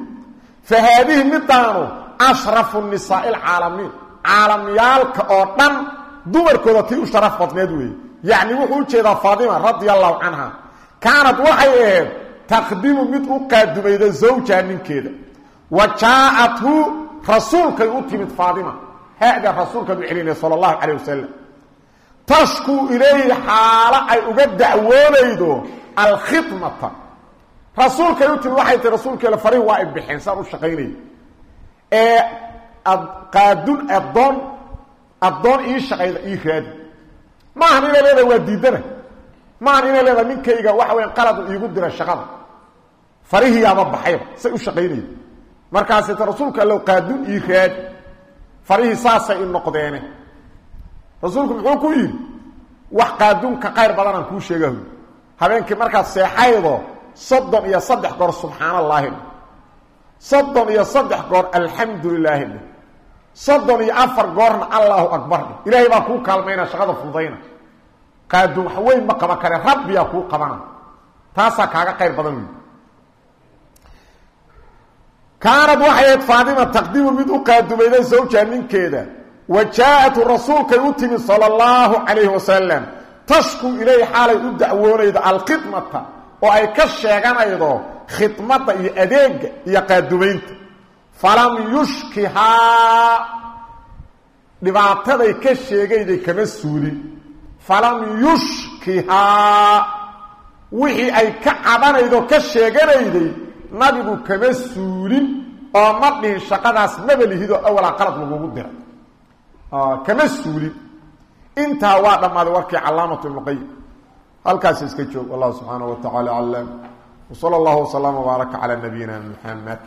fa haadihi midaanu ashrafu nisaai alcaalamiin caalamyaalka oo dhan dumarkooda tii u sharaf badneed weeye yacni wuxuu u jeedaa faadima radia allahu canha kaanad waxay ahayd taqdimu mid u qaadumayda zawjaha ninkeeda wa jaa-athu rasuulkay u timid faadima hada rasuulkaad u celinaya sala allahu calayh wasalam tashkuu ilayhi xaalo ay uga dacwoonaydo alkhidmata. Rasuulkay u timid waxay tii rasuulkeela farihi waa ay bixeen saan u shaqaynaya ee qaadun addoon addoon ii shaqayda ii raadi. Maahan inay leedahay waa diidana. Maahan inay leedahay ninkayga waxa weya qaladu iigu dira shaqada. Farihiyaaba baxayba say u shaqaynaya markaasita rasuulka allow qaadun ii farihii saasay i noqdeene. Rasuulku muxuu ku yidhi wax qaadunka qayr badanaan kuu sheegahu. Habeenkii markaad seexaydo soddon iyo saddex goor subxaan allaahi dhe soddon iyo saddex goor alxamdu lilaahi dhe soddon iyo afar goorna allaahu akbar dhe ilaahay baa kuu kaalmayna shaqada fudayna qaadun wax weyn ma qaban kare rabbiyaa kuu qabana. Taasaa kaaga qayr badan wey kaanad waxay ahayd faadima taqdimu mid u qaadumayday sawjaa ninkeeda wa jaa-atu rasuulkay u timid sala allahu calayhi wasalam tashku ilay xaalay u dacwoonaydo alkhidmata oo ay ka sheeganaydo khidmadda iyo adeega iyo qaadumaynta falam yushkihaa dhibaataday ka sheegayday kama suulin falam yushkihaa wixii ay ka cabanaydo ka sheeganayday nabigu kama suulin oo ma dhihin shaqadaas maba lihido awalaa qalad lagugu diray kama suulin. Intaa waa dhammaaday warkii calaamatu ibnu halkaas iska joog. Wallahu subxaana wa tacaala aclam. Wsala allahu wsalaama wbaaraka calaa nabiyina muxamed